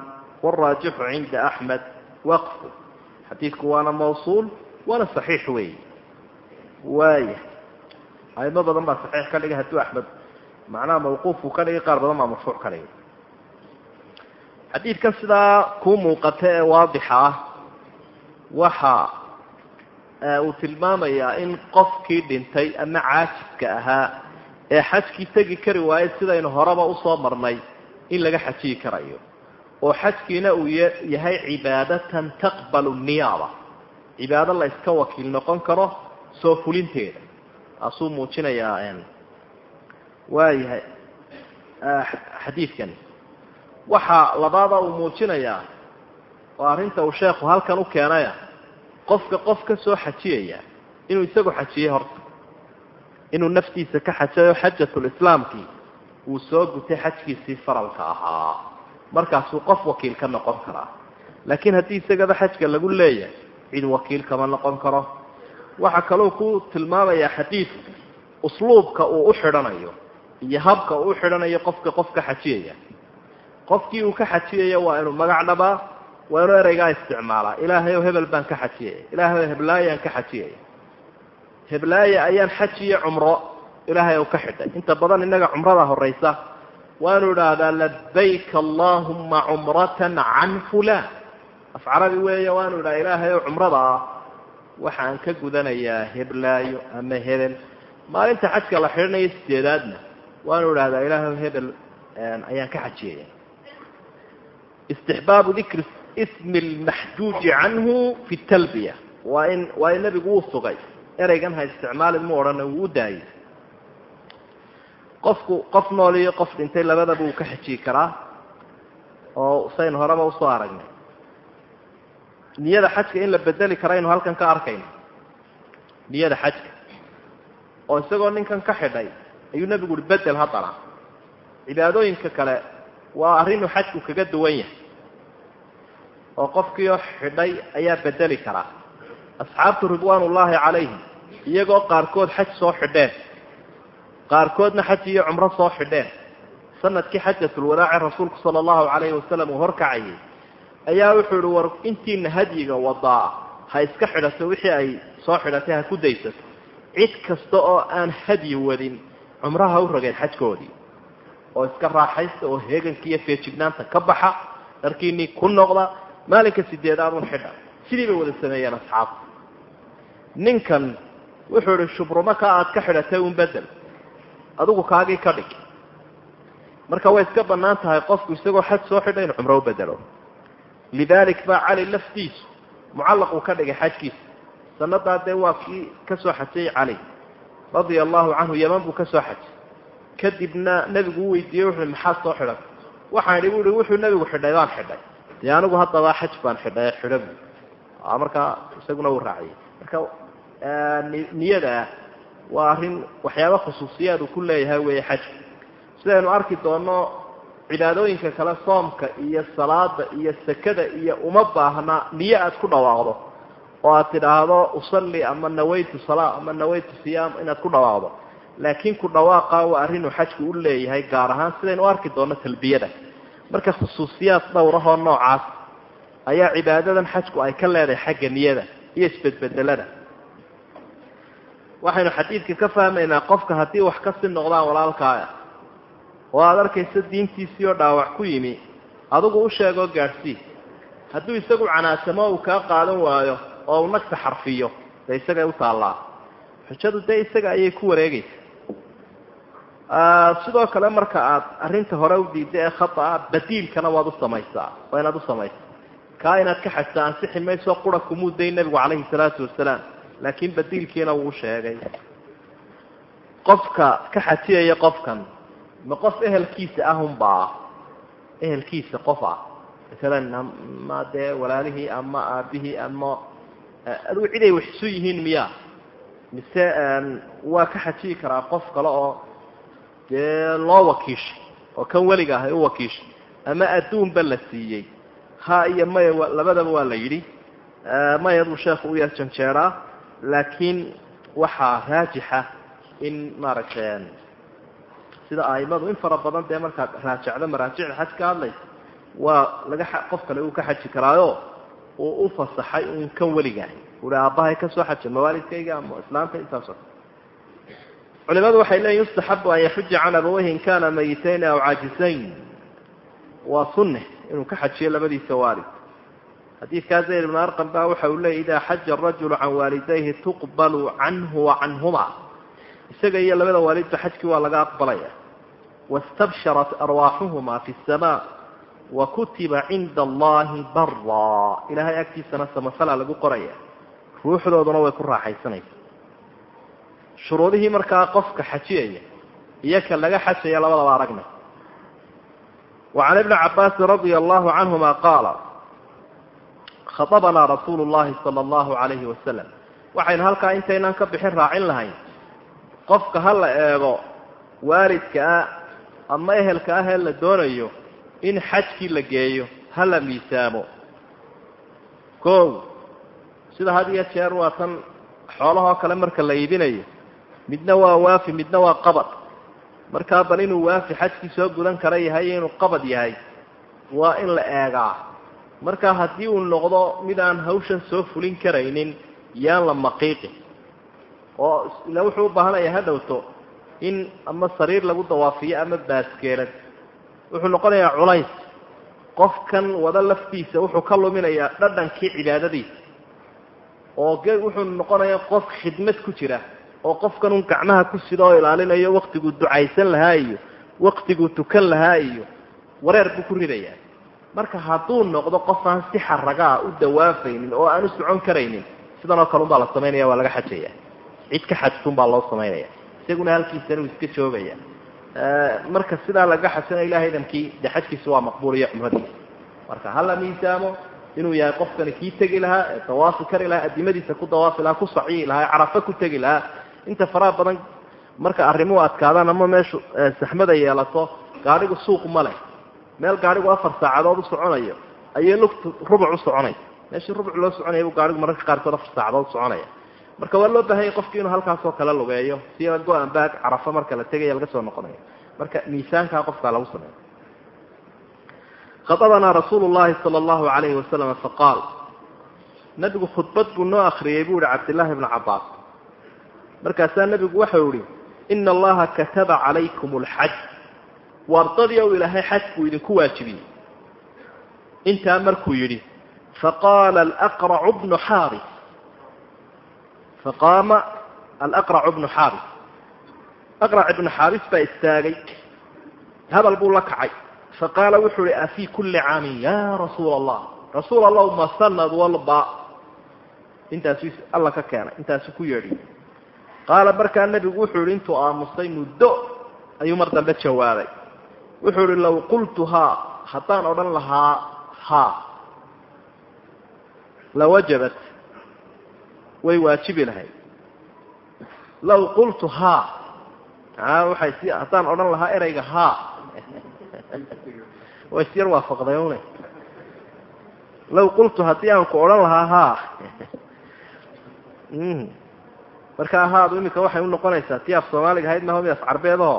waraajixu cinda axmed waqfu xadiidku waana mawsuul waana saxiix weey waaya aimo badan baa saxiix ka dhigay hadduu axmed macnaha mawquufku ka dhigay qaar badan baa marfuuc ka dhigay xadiidkan sidaa kuu muuqata ee waadixa ah waxa uu tilmaamayaa in qofkii dhintay ama caajibka ahaa ee xajkii tegi kari waaye sidaynu horeba u soo marnay in laga xajiyi karayo. Oo xajkiina uu yahay cibaadatan taqbalu niyaaba. Cibaado la iska wakiil noqon karo soo fulinteeda. Taasuu muujinayaa waayahay xadiidkani. Waxaa labaada uu muujinayaa oo arrinta uu sheekhu halkan u keenaya qofka qof ka soo xajiyaya inuu isagu xajiyey horta inuu naftiisa ka xajayo xajatulislaamkii uu soo gutay xajkiisii faralka ahaa. Markaasuu qof wakiil ka noqon karaa. Laakiin haddii isagaba xajka lagu leeyahay cid wakiil kama noqon karo. Waxaa kaloo ku tilmaamayaa xadiidku usluubka uu u xidhanayo iyo habka uu u xidhanayo qofka qof ka xajiyaya. Qofkii uu ka xajiyaya waa inuu magac dhabaa waa inuu ereygaa isticmaalaa. Ilaahay ow hebel baan ka xajiyaya ilaahay ow heblaayaan ka xajiyaya heblaaya ayaan xaj cumro. Ilaahay ou ka xidhay. Inta badan innaga cumrada horaysa waanu idhaahdaa labayka allahuma cumratan can fulaan. Af carabi weeye waanu idhaha ilaahay ow cumrada ah waxaan ka gudanayaa heblaayo ama hebel. Maalinta xajka la xidhanayo sideedaadna waanu idhahdaa ilaahay hebel ayaan ka xajiyaya istixbaabu dikri ismi lmaxjuuji canhu fi talbiya. Waa in waa in nebigu uu sugay. Ereygan ha isticmaalin mu odhana wuu u daayay. Qofku qof nool iyo qof dhintay labadaba uu ka xajiyi karaa oo saynu horeba u soo aragnay. Niyada xajka in la bedeli karaynu halkan ka arkayno. Niyada xajka. Oo isagoo ninkan ka xidhay ayuu nebigu uhi bedel haddana cibaadooyinka kale waa arrinuu xajku kaga duwan yahay oo qofkiioo xidhay ayaa bedeli karaa asxaabtu ridwaan ullaahi calayhim iyagoo qaarkood xaj soo xidheen. Qaarkoodna xaj iyo cumro soo xidheen. Sanadkii xajatulwadaace rasuulku sala allahu calayhi wasalam uu horkacayay ayaa wuxuu ihi war intiina hadyiga wadaa ha iska xidhato wixii ay soo xidhatay ha ku daysato. Cid kasta oo aan hadyi wadin cumraha u rogeen xajkoodii. Oo iska raaxaysta oo heeganka iyo feejignaanta ka baxa dharkiinii ku noqda maalinka sideedaadun xidha. Sidii bay wada sameeyeen asxaabta. Ninkan wuxuu ihi shubrumaka aad ka xidhatay un bedel adigu kaagii ka dhig. Marka way iska bannaan tahay qofku isagoo xaj soo xidha inu cumro u bedelo. Lidaalik baa cali laftiisu mucallaq uu ka dhigay xajkiisa. Sanadaa dee waa kii ka soo xajay cali. Radia allahu canhu yeman buu ka soo xajay. Kadibna nebigu u weydiiyey wuxuu maxaad soo xidhan? Waxaan idhi bu ihi wuxuu nebigu xidhay baan xidhay dee anigu haddaba xaj baan xidhay xidha bu markaa isaguna uu raaciyay marka niyada waa arrin waxyaaba khusuusiyaad uu ku leeyahay weeye xajka sidaynu arki doono cibaadooyinka kale soomka iyo salaada iyo sakada iyo uma baahna niyo aad ku dhawaaqdo oo aad tidhaahdo usalli ama nawaytu salaa ama nawaytu siyaam inaad ku dhawaaqdo. Laakiin ku dhawaaqa waa arrinuu xajku u leeyahay gaar ahaan sidaynu arki doono talbiyada marka khusuusiyaad dhowrahoo noocaas ayaa cibaadadan xajku ay ka leedahay xagga niyada iyo isbedbedelada waxaynu xadiidka ka fahmaynaa qofka haddii wax ka sii noqdaan walaalkaaya. Oo aada arkaysa diintiisii oo dhaawac ku yimi adigu u sheegoo gaadhsii hadduu isagu canaasamo uu kaa qaadan waayo oo uu nagta xarfiyo dee isagay u taallaa. Xujadu dee isaga ayay ku wareegaysa sidoo kale marka aad arrinta hore u diidda ee khata-a badiilkana waad u samaysaa waa inaad u samaysa kaa inaad ka xajta ansixi mayso qura kumuu day nebigu calayhi salaatu wasalaam laakiin badiilkiina wuu sheegay. Qofka ka xajiyaya qofkan ma qof ehelkiisa ahunbaa ehelkiisa qof ah? Masalan ma dee walaalihii ama aabihii ama aduu ciday wax isu yihiin miya mise waa ka xajiyi karaa qof kale oo dee loo wakiishay oo kan weliga ahay u wakiishay ama adduunba la siiyey. Ha iyo maya labadaba waa la yidhi. Maya buu sheekhu u yar janjeeraa laakiin waxaa raajixa in maaragtay sida aimadu in fara badan dee markaad raajacdo maraajicda xaj ka hadlaysa waa laga qof kale uu ka xaji karaayo uu u fasaxay un kan weligaah ui aabbahay ka soo mawaalidkayga ama islaamta intaasoo culimadu waxay leeyiin yustaxabu an yaxuja can abaweyhi in kana mayitayn aw caajisayn waa sunne inuu ka xajiyo labadiisa waalid. Xadiidkaa zayd ibn arqam ba waxa uu leeyay idaa xaja arajulu can waalidayhi tuqbalu canhu wa canhuma isaga iyo labada waalidba xajkii waa laga aqbalaya. Wastabsharat arwaaxuhuma fi samaa wa kutiba cinda allahi bara ilahay agtiisana samafala lagu qoraya. Ruuxdooduna way ku raaxaysanaysa shuruudihii markaa qofka xajiyaya iyo ka laga xajaya labadaba aragnay wa can ibni cabaasin radia allahu canhuma qaala khadabanaa rasuulu llahi sala allahu calayhi wasalam. Waxaynu halkaa intaynaan ka bixin raacin lahayn qofka ha la eego waalidka ah ama ehelka ah ee la doonayo in xajkii la geeyo ha la miisaamo. Kow sida had iyo jeer waa tan xoolahoo kale marka la iibinayo midna waa waafi midna waa qabad. Markaa bal inuu waafi xajkii soo gudan kara yahay iyo inuu qabad yahay waa in la eegaa. Marka haddii uu noqdo mid aan hawshan soo fulin karaynin yaan la maqiiqin oo ila wuxuu u baahanaya ha dhowto in ama sariir lagu dawaafiyo ama baaskeelad. Wuxuu noqonayaa culays. Qofkan wada laftiisa wuxuu ka luminayaa dhadhankii cibaadadiisa. Oo wuxuu noqonayaa qof khidmad ku jira oo qofkan un gacmaha ku sida oo ilaalinayo waktiguu ducaysan lahaa iyo waktiguu tukan lahaa iyo wareer buu ku ridayaa. Marka hadduu noqdo qof aan si xaragaa u dawaafaynin oo aan u socon karaynin sidan oo kale un baa la samaynaya waa laga xajaya cid ka xajtun baa loo samaynaya isaguna halkiisana uu iska joogaya marka sidaa laga xajana ilahay idankii de xajkiisa waa maqbuul cumradiisa marka hala miisaamo inuu yahay qofkani kii tegi lahaa ee dawaafi kari lahaa adimadiisa ku dawaafi lahaa ku saciyi lahaa carafa ku tegi lahaa inta faraha badan marka arrimuhu adkaadaan ama meeshu saxmada yeelato gaadhigu suuq ma leh. Meel gaadhigu afar saacadood u soconayo ayay lugtu rubuc u soconaysa meeshii rubuc loo soconaya buu gaadhigu mararka qaarkood afar saacadood soconaya. Marka waa loo baahanya qofki inuu halkaasoo kale lugeeyo si go-an baag carafa marka la tegaya laga soo noqonayo marka miisaankaa qofkaa lagu sameeyo. Khadabanaa rasuulu llahi sala allahu alayhi wasalam faqaal nabigu khudbad buu noo akriyey buu yihi cabdillaahi bnu cabaas markaasaa nebigu waxau yihi ina allaha kataba calaykum alxaj wardadii ow ilaahay xaj buu idinku waajibiyey. Intaa markuu yidhi faqaala alaqracu bnu xaaris faqaama alaqracu bnu xaaris aqrac ibnu xaaris baa istaagay. Hadal buu la kacay. Faqaala wuxuu ihi afii kulli caamin ya rasuula allah rasuul allah ma sanad walba. Intaasu alla ka keenay. Intaasu ku yeedhiy qaala markaa nebigu wuxuu yihi intuu aamusay muddo ayuu mar dambe jawaabay wuxuu ihi low qultu haa haddaan odhan lahaa haa. Lawajabat way waajibi lahayd. Low qultu haa aa waxay si haddaan odhan lahaa ereyga haa. Way isyar waafaqday une low qultu haddii aan ku odhan lahaa haa markaa haadu iminka waxay unoqonaysaa tii af soomaaliga ahayd maho mid af carbeedaho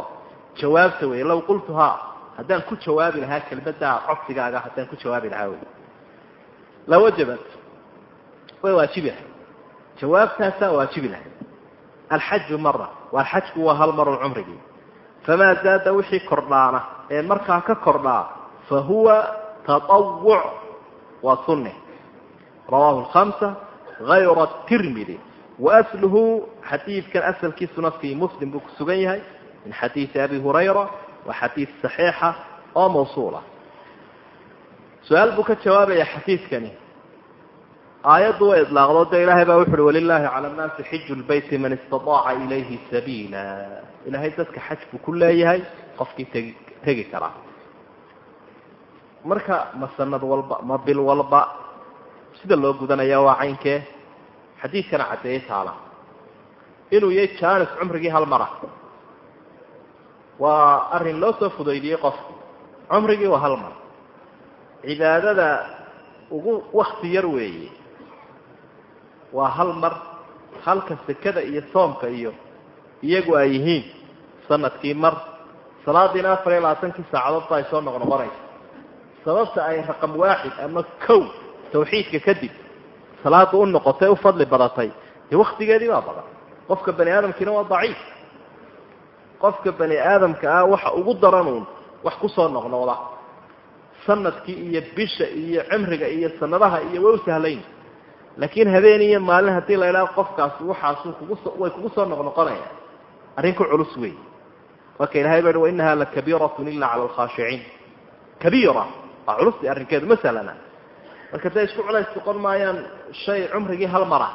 jawaabta wey low qultu haa haddaan ku jawaabi lahaa kelmaddaa codsigaaga haddaan ku jawaabi lahaa wey lawajabat way waajibi lahayd. Jawaabtaasaa waajibi lahayd. Alxaju mara waa xajku waa hal marun cumrigii. Famaa zaada wixii kordhaana ee markaa ka kordhaa fa huwa taawuc waa sunne rawaahu lhamsa hayra tirmidi waasluhu xadiidkan asalkiisuna fii muslim buu ku sugan yahay min xadiidi abi hurayra waa xadiid saxiixa oo mawsuula su'aal buu ka jawaabaya xadiidkani aayaddu way idlaaqdo de ilahay baa wuxu uhi walilaahi cala nnaasi xiju lbeyti man istaaaca ilayhi sabiila ilahay dadka xaj buu ku leeyahay qofkii tegi tegi karaa marka ma sanad walba ma bil walba sida loo gudanaya waa caynkee xadiidkana caddeeye taala inuu yahay janis cumrigii hal mara. Waa arrin loo soo fudaydiyey qofku cumrigii waa hal mar. Cibaadada ugu wakti yar weeye waa hal mar halka sekada iyo soomka iyo iyagu ay yihiin sannadkii mar. Salaadiina afar iyo labaatankii saacadood ba ay soo noqnoqonaysa. Sababta ay raqam waaxid ama kow tawxiidka kadib salaada u noqotay u fadli badatay dee waktigeedii baa badan qofka bani aadamkiina waa daciif. Qofka bani aadamka ah waxa ugu daranuun wax ku soo noqnoqda. Sanadkii iyo bisha iyo cimriga iyo sanadaha iyo way u sahlayn. Laakiin habeen iyo maalin haddii la idhaha qofkaasi waxaasu way kugu soo noqnoqonaya arrin ku culus wey marka ilahay ba wa inaha lakabiiratun ila cala alkhaashiciin kabiira waa culusti arrinkeedu masalana marka dee isku culays noqon maayaan shay cumrigii hal mara.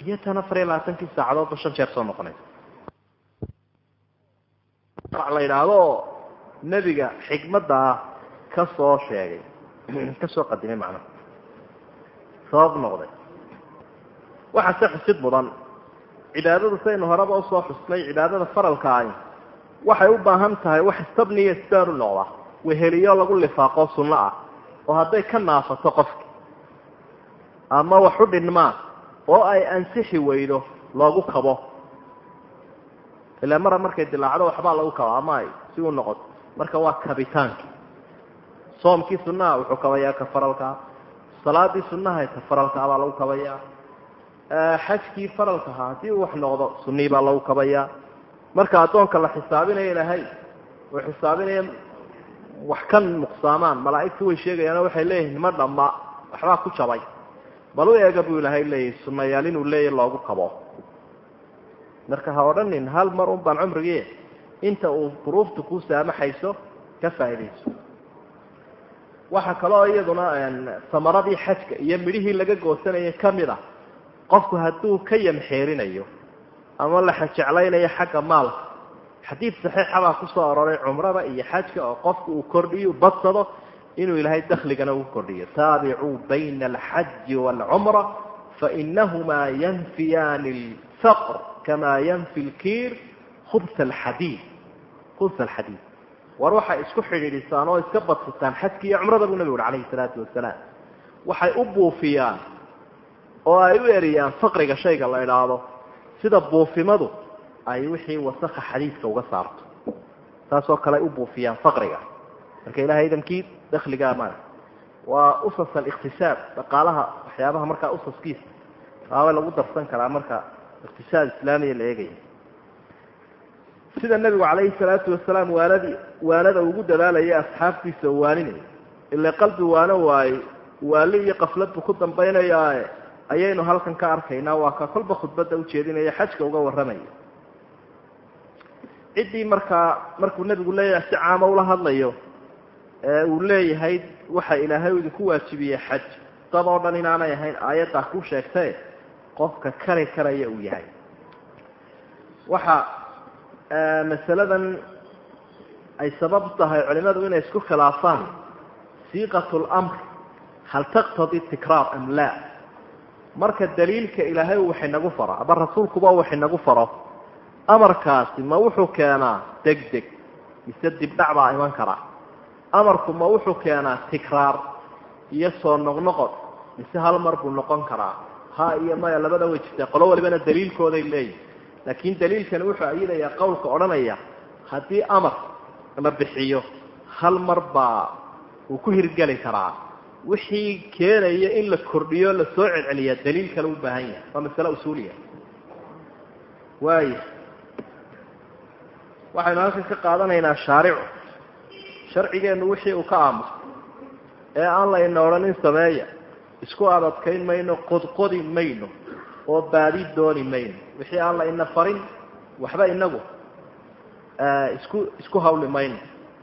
Iyo tan afar iyo labaatankii saacadoodba shan jeer soo noqonaysa. La yidhaahdo nebiga xikmaddaa ka soo sheegay. Ka soo qadimay macnaha sabab noqday. Waxaa se xusid mudan. Cibaadadu saynu horeba u soo xusnay cibaadada faralka ahi waxay u baahan tahay wax istabniya isbaaru noqda. Weheliyo lagu lifaaqo sunno ah oo hadday ka naafato qofki. Ama wax u dhinmaan oo ay ansixi weydo loogu kabo. Ilaa mara markay dilaacdo waxbaa lagu kaba ama ay si u noqoto marka waa kabitaankii soomkii sunnaha wuxuu kabayaa ka faralkaa salaadii sunnaha ta faralkaa baa lagu kabayaa. Xajkii faralkaha haddii uu wax noqdo sunnii baa lagu kabayaa. Marka addoonka la xisaabinayo ilaahay uu xisaabinaya wax ka nuqsaamaan malaa'igtu way sheegayaano waxay leeyihiin ma dhamma waxbaa ku jabay. Bal u eega buu ilaahay leeyahy sunnayaal inuu leeyahy loogu kabo. Marka ha odhanin hal mar un baan cumrigii inta uu duruuftu ku saamaxayso ka faa'iidayso. Waxaa kaloo iyaduna samaradii xajka iyo midhihii laga goosanayay ka mid a qofku hadduu ka yamxeerinayo ama la jeclaynayo xagga maalka xadiid saxiixa baa ku aroray cumrada iyo xajka oo qofku uu kordhiyo badsado inuu ilaahay dakhligana u kordhiyo. Taabicuu bayna alxaji waalcumra fainahumaa yanfiyaani alfaqr kama yanfi lkiir khubs alxadiid khubs alxadiid. War waxay isku xidhiidhisaan oo iska badsataan xajki iyo cumrada buu nabigu uhi calayhi salaatu wasalaam. Waxay u buufiyaan oo ay u eriyaan faqriga shayga la idhaahdo. Sida buufimadu ay wixii wasakha xadiidka uga saarto. Saasoo kale ay u buufiyaan faqriga. Marka ilahay idankii dakligaa ma waa usas aliktisaab dhaqaalaha waxyaabaha markaa usaskiisa waaba lagu darsan karaa marka iqtisaad islaamiya la eegaya sida nebigu calayhi salaatu wasalaam waanadii waanada ugu dadaalaya asxaabtiisa oo waaninaya ila qalbi waano waaye waali iyo qaflad buu ku dambaynayaae ayaynu halkan ka arkaynaa waa ka kolba khudbadda ujeedinaya xajka uga warramaya ciddii markaa markuu nebigu leeyahay si caama ula hadlayo ee uu leeyahay waxa ilaahay u idinku waajibiyey xaj. Dad oo dhan inaanay ahayn aayaddaa ku sheegtae qofka kari karaya uu yahay. Waxa masaladan ay sabab tahay culimadu inay isku khilaafaan siiqat lamr hal taqtadi tikraar am laa? Marka daliilka ilaahay uu waxinagu faro ama rasuulkuba uu waxinagu faro amarkaasi ma wuxuu keenaa deg deg mise dibdhac baa iman kara amarku ma wuxuu keenaa tikraar iyo soo noqnoqod mise hal mar buu noqon karaa. Ha iyo maya labada way jirtaa. Qolo walibana daliilkooday leeyihiin laakiin daliilkani wuxuu ayadayaa qowlka odhanaya haddii amar la bixiyo hal mar baa uu ku hirgeli karaa. Wixii keenaya in la kordhiyo la soo celceliyaa daliil kale u baahan yahay waa masale usuuliya. Waaya waxaynu halkan ka qaadanaynaa shaaricu sharcigeennu wixii uu ka aamuso ee aan layna odhanin sameeya isku adadkayn mayno qodqodi mayno oo baadi dooni mayno. Wixii aan layna farin waxba inagu isku isku hawli mayno.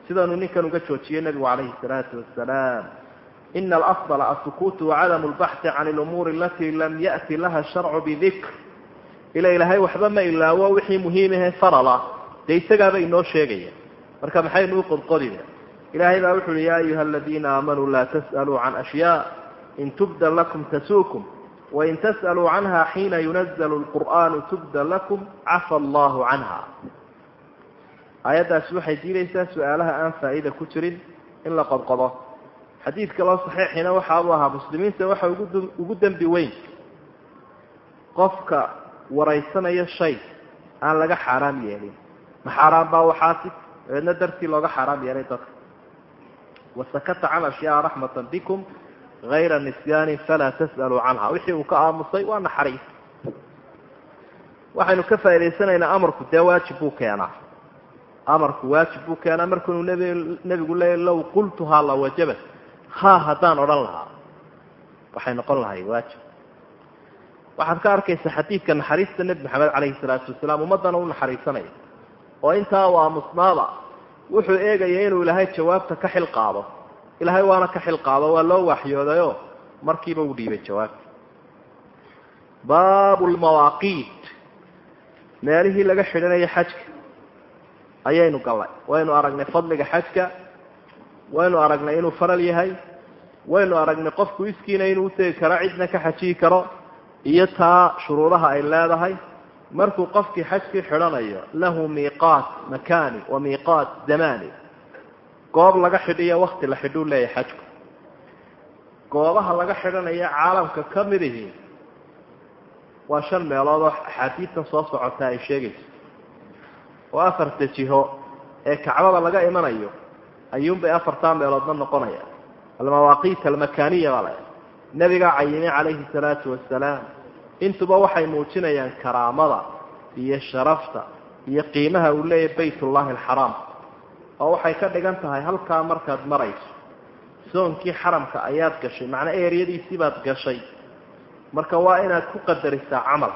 Sidaanu ninkan uga joojiyey nebigu calayhi salaatu wasalaam ina alafdala asukuutu wacadamu lbaxthi can lumuuri alatii lam ya'ti laha sharcu bidikr ila ilaahay waxba ma ilaawo wixii muhiimahe farala dee isagaaba inoo sheegaya marka maxaynu u qodqodina ilahay baa wuxu uhi ya ayuha aladiina aamanuu laa tas'aluu can ashyaa in tubda lakum tasuukum wain tas'aluu canha xiina yunazalu lqur'aanu tubda lakum cafa allahu canha. Aayaddaasi waxay diidaysaa su'aalaha aan faa'iida ku jirin in la qodqodo. Xadiid kaloo saxiixina waxa uu ahaa muslimiinta waxa ugu dembi weyn. Qofka waraysanaya shay aan laga xaaraam yeelin ma xaaraan baa waxaasi dabeedna dartii looga xaaraam yeelay dadka. Wasakata can ashyaa raxmatan bikum hayra nisyaanin falaa tas'aluu canha. Wixii uu ka aamusay waa naxariis. Waxaynu ka faa'idaysanaynaa amarku dee waajib buu keenaa. Amarku waajib buu keenaa markuunu nb nebigu leeya low qultuhaa la wajabat ha haddaan odhan lahaa. Waxay noqon lahay waajib. Waxaad ka arkaysaa xadiidka naxariista nebi maxamed calayhi salaatu wasalaam ummaddana u naxariisanaya oo intaa uu aamusnaaba wuxuu eegaya inuu ilaahay jawaabta ka xil qaado ilaahay waana ka xil qaado waa loo waxyoodayoo markiiba uu dhiibay jawaabta. Baabu lmawaaqiit meelihii laga xidhanaya xajka. Ayaynu gallay. Waynu aragnay fadliga xajka. Waynu aragnay inuu faral yahay. Waynu aragnay qofku iskiina inuu utegi karo cidna ka xajiyi karo. Iyo taa shuruudaha ay leedahay markuu qofkii xajkii xidhanayo lahu miiqaat makaani wa miiqaat zamani goob laga xidhiyo wakti la xidhuu leeyahay xajku. Goobaha laga xidhanaya caalamka ka midihi waa shan meelood oo axaadiidtan soo socotaa ay sheegayso. Oo afarta jiho ee kacbada laga imanayo ayuunbay afartaa meeloodna noqonaya almawaaqiit almakaaniya baa la nabigaa cayimay calayhi salaatu wasalaam intuba waxay muujinayaan karaamada iyo sharafta iyo qiimaha uu leeyahay baytullahi alxaraam oo waxay ka dhigan tahay halkaa markaad marayso soonkii xaramka ayaad gashay macnaa eeryadiisii baad gashay. Marka waa inaad ku qadarisaa camal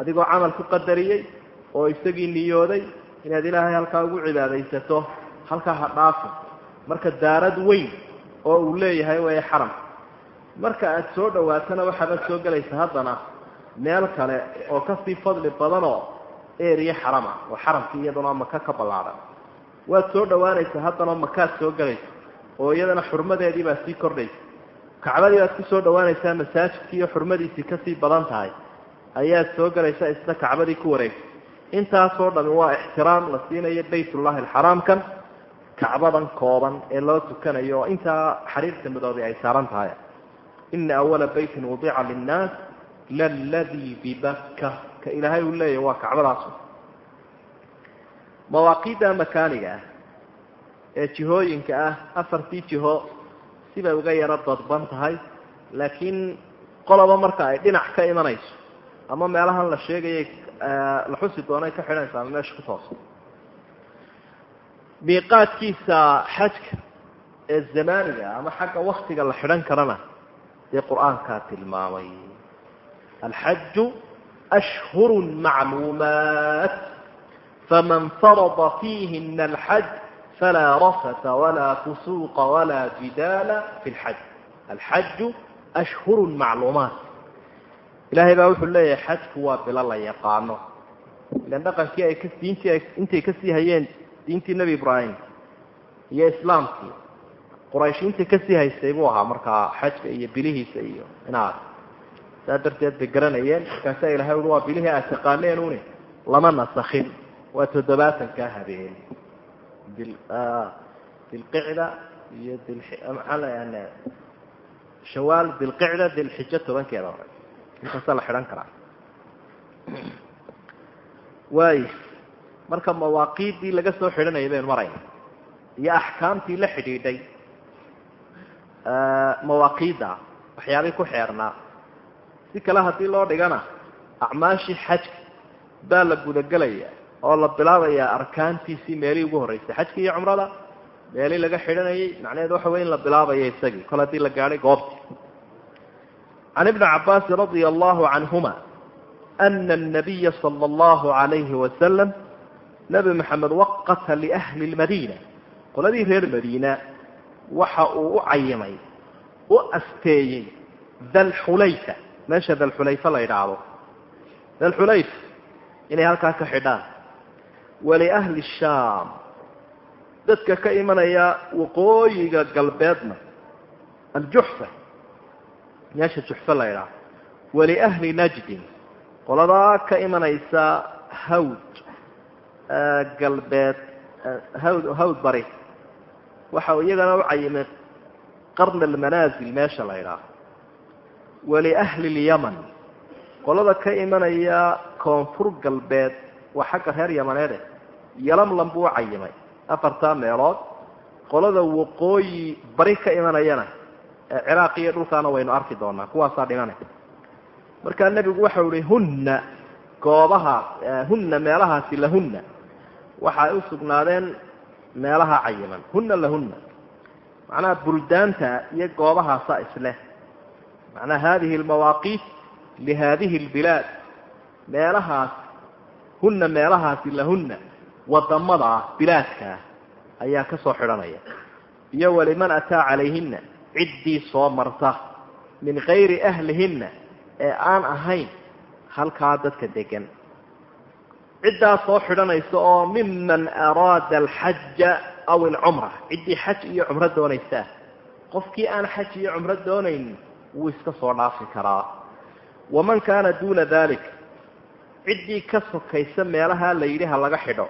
adigoo camal ku qadariyey oo isagii niyooday inaad ilaahay halkaa ugu cibaadaysato halkaa ha dhaafin. Marka daarad weyn oo uu leeyahay way xaramka marka aad soo dhawaatana waxaad soo gelaysa haddana meel kale oo ka sii fadli badanoo eriya xarama oo xaramkii iyaduna maka ka ballaadhan waad soo dhawaanaysa haddana makaad soo gelaysa oo iyadana xurmadeedii baa sii kordhaysa. Kacbadii baad ku soo dhawaanaysaa masaajidkiiyo xurmadiisii ka sii badan tahay ayaad soo gelaysaa isna kacbadii ku wareegsa intaasoo dhami waa ixtiraam la siinayo baytullahi alxaraamkan kacbadan kooban ee loo tukanayo oo intaa xariirta midooday ay saaran tahay ina awala baytin wudica linnaas laladii bibakka ka ilaahay uu leeyahy waa kacbadaas mawaaqiidda makaaniga ah ee jihooyinka ah afartii jiho sibay uga yaro dadban tahay laakiin qoloba marka ay dhinac ka imanayso ama meelahan la sheegayay la xusi doonay ka xidhanaysa ama meesha ku toosa miiqaadkiisa xajka ee zamaaniga ama xagga waktiga la xidhan karana dee qur'aankaa tilmaamay alxaju ashhuru macluumaat faman farada fiihina alxaj falaa rafata walaa fusuuqa walaa jidaala fi lxaj alxaju ashhuru macluumaat ilaahay baa wuxuu leeyahay xajku waa bilo la yaqaano. Ilan dhaqankii ay diintii ay intay ka sii hayeen diintii nebi ibraahim iyo islaamkii quraysh intay ka sii haystay buu ahaa markaa xajka iyo bilihiisa iyo inaad saa darteed bay garanayeen markaasaa ilahay ui waa bilihii aad taqaaneen une lama nasakin waa toddobaatankaa habeen. Dilqicda iyo maxaa la shawaal dilqicda dilxijo tobankeeda hore. Intaasaa la xidhan karaa. Waay marka mawaaqiiddii laga soo xidhanayay baynu marayna iyo axkaamtii la xidhiidhay mawaaqiidda waxyaabay ku xeernaa si kale haddii loo dhigana acmaashii xajka baa la gudagelaya oo la bilaabayaa arkaantiisii meelihii ugu horreysay. Xajkii iyo cumrada meelii laga xidhanayay macnaheedu waxa wey in la bilaabaya isagii. Kol haddii la gaadhay goobtii. Can ibni cabaasin radia allahu canhuma ana anabiya sala allahu alayhi wasalam nebi maxamed waqata liahli lmadiina qoladii reer madiina waxa uu u cayimay u asteeyey dalxulayfa meesha dalxulayfa la yidhaahdo. Dalxulayfa inay halkaa ka xidhaan. Waliahli shaam dadka ka imanaya waqooyiga galbeedna aljuxfa meesha juxfa la yidhaahdo. Waliahli najdin qoladaa ka imanaysa hawd galbeed hawd hawd bari waxa iyagana u cayimay qarna almanaasil meesha la yidhaaho waliahli lyaman qolada ka imanaya koonfur galbeed waa xagga reer yamaneede yalamlam buu u cayimay. Afartaa meelood. Qolada waqooyi bari ka imanayana ee ciraaq iyo dhulkaana waynu arki doonaa kuwaasaa dhimanay markaa nebigu waxau ihi hunna goobaha hunna meelahaasi lahunna waxay u sugnaadeen meelaha cayiman. Hunna lahunna macnaha buldaanta iyo goobahaasa isleh. Macnaa hadihi almawaaqiit lihadihi albilaad. Meelahaas hunna meelahaasi lahunna waddamada ah bilaadkaa ayaa ka soo xidhanaya. Iyo waliman ataa calayhina ciddii soo marta min kayri ahlihinna ee aan ahayn halkaa dadka degan ciddaa soo xidhanaysa oo miman araada alxaja aw alcumra ciddii xaj iyo cumro doonaysaa. Qofkii aan xaj iyo cumro doonayn wuu iska soo dhaafi karaa. Waman kaana duuna dalik ciddii ka sokaysa meelaha la yidhi ha laga xidho.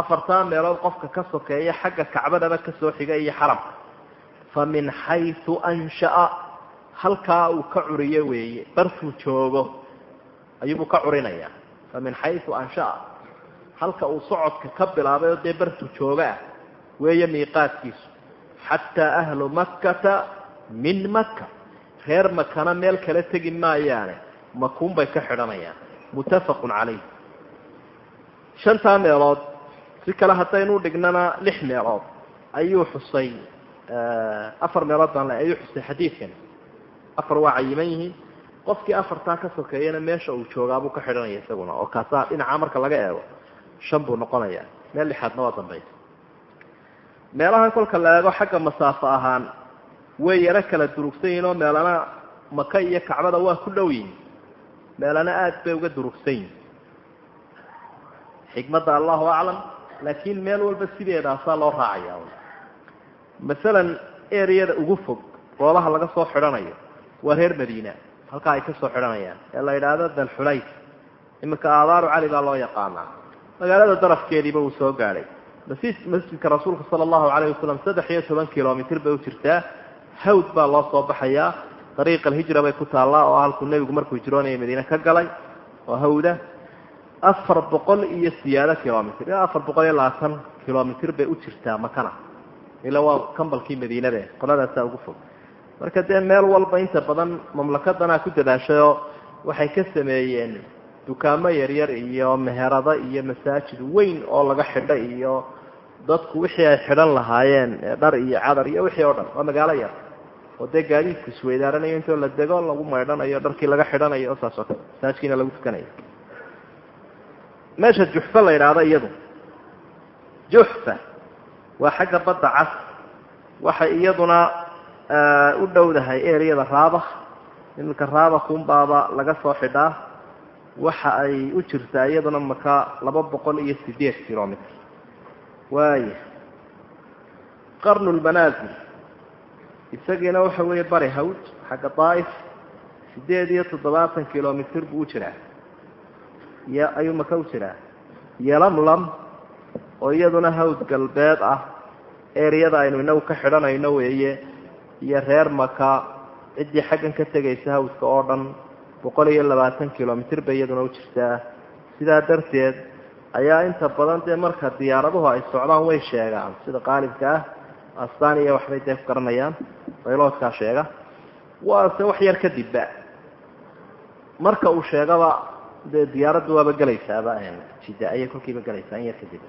Afartaa meelood qofka ka sokeeya xagga kacbadaba ka soo xiga iyo xaramka fa min xaysu ansha'a halkaa uu ka curiyo weeye bartuu joogo ayuubuu ka curinayaa fa min xaysu ansha'a halka uu socodka ka bilaabay oo dee bartuu joogaah weeye miiqaadkiisu. Xataa ahlu makkata min makka. Reer makana meel kale tegi maayaane makuunbay ka xidhanayaan. Muttafaqun calayh. Shantaa meelood si kale haddaynu dhignana lix meelood. Ayuu xusay afar meelood baan ayuu xusay xadiidkan afar waa cayiman yihiin qofkii afartaa ka sokeeyana meesha uu joogaabuu ka xidhanaya isaguna oo kaasaa dhinaca marka laga eego shan buu noqonayaa meel lixaadna waa dambaysa meelahan kolka la eego xagga masaafo ahaan way yaro kala durugsan yihiin oo meelana maka iyo kacbada waa ku dhow yihiin meelana aada bay uga durugsan yihiin xikmadda allahu aclam laakiin meel walba sideedaasaa loo raacaya masalan ereyada ugu fog goobaha laga soo xidhanayo waa reer madiina halkaa ay ka soo xidhanayaan. Ee la yidhaahdo dalxulayf iminka aadaaru cali baa loo yaqaanaa. Magaalada darafkeediiba uu soo gaadhay masjid masjidka rasuulka sala allahu calayh wasalam saddex iyo toban kilomitr bay u jirtaa. Hawd baa loo soo baxayaa. Dariiq alhijra bay ku taallaa oo halkuu nebigu markuu hijroonaya madiine ka galay oo hawda. Afar boqol iyo siyaado kilomitr ilaa afar boqol iyo labaatan kilomitr bay u jirtaa makana. Ila waa kambalkii madiinade qoladaasaa ugu fog marka dee meel walba inta badan mamlakadanaa ku dadaashayoo waxay ka sameeyeen dukaamo yaryar iyo meherado iyo masaajid weyn oo laga xidho iyo dadku wixii ay xidhan lahaayeen dhar iyo cadar iyo wixii oo dhan waa magaalo yar oo dee gaadiidku isweydaaranayo intoo la dego lagu maydhanayo dharkii laga xidhanayo oo saas oo kale masaajkiina lagu tukanayo. Meesha juxfa la yidhaahdo iyadu. Juxfa waa xagga badda cas. Waxay iyaduna u dhowdahay ereyada raabakh iminka raabakh-unbaaba laga soo xidhaa waxa ay u jirtaa iyaduna maka laba boqol iyo sideed kilomitr qarnu lmanaasil isagiina waxa weeye bari hawd xagga daa'if sideed iyo toddobaatan kilomitr buu u jiraa. Iyo ayuu maka u jiraa. Yolamlam oo iyaduna hawd galbeed ah. Ereyada aynu inagu ka xidhanayno weeye iyo reer maka ciddii xaggan ka tegaysa hawdka oo dhan boqol iyo labaatan kilomitr bay iyaduna u jirtaa. Sidaa darteed ayaa inta badan dee marka diyaaraduhu ay socdaan way sheegaan. Sida qaalibka ah astaan iyo waxbay dee ku garanayaan. Bayloodkaa sheega. Waase wax yar kadibba marka uu sheegaba dee diyaaraddu waaba gelaysaaba jidda ayay kolkiiba gelaysaa in yar kadib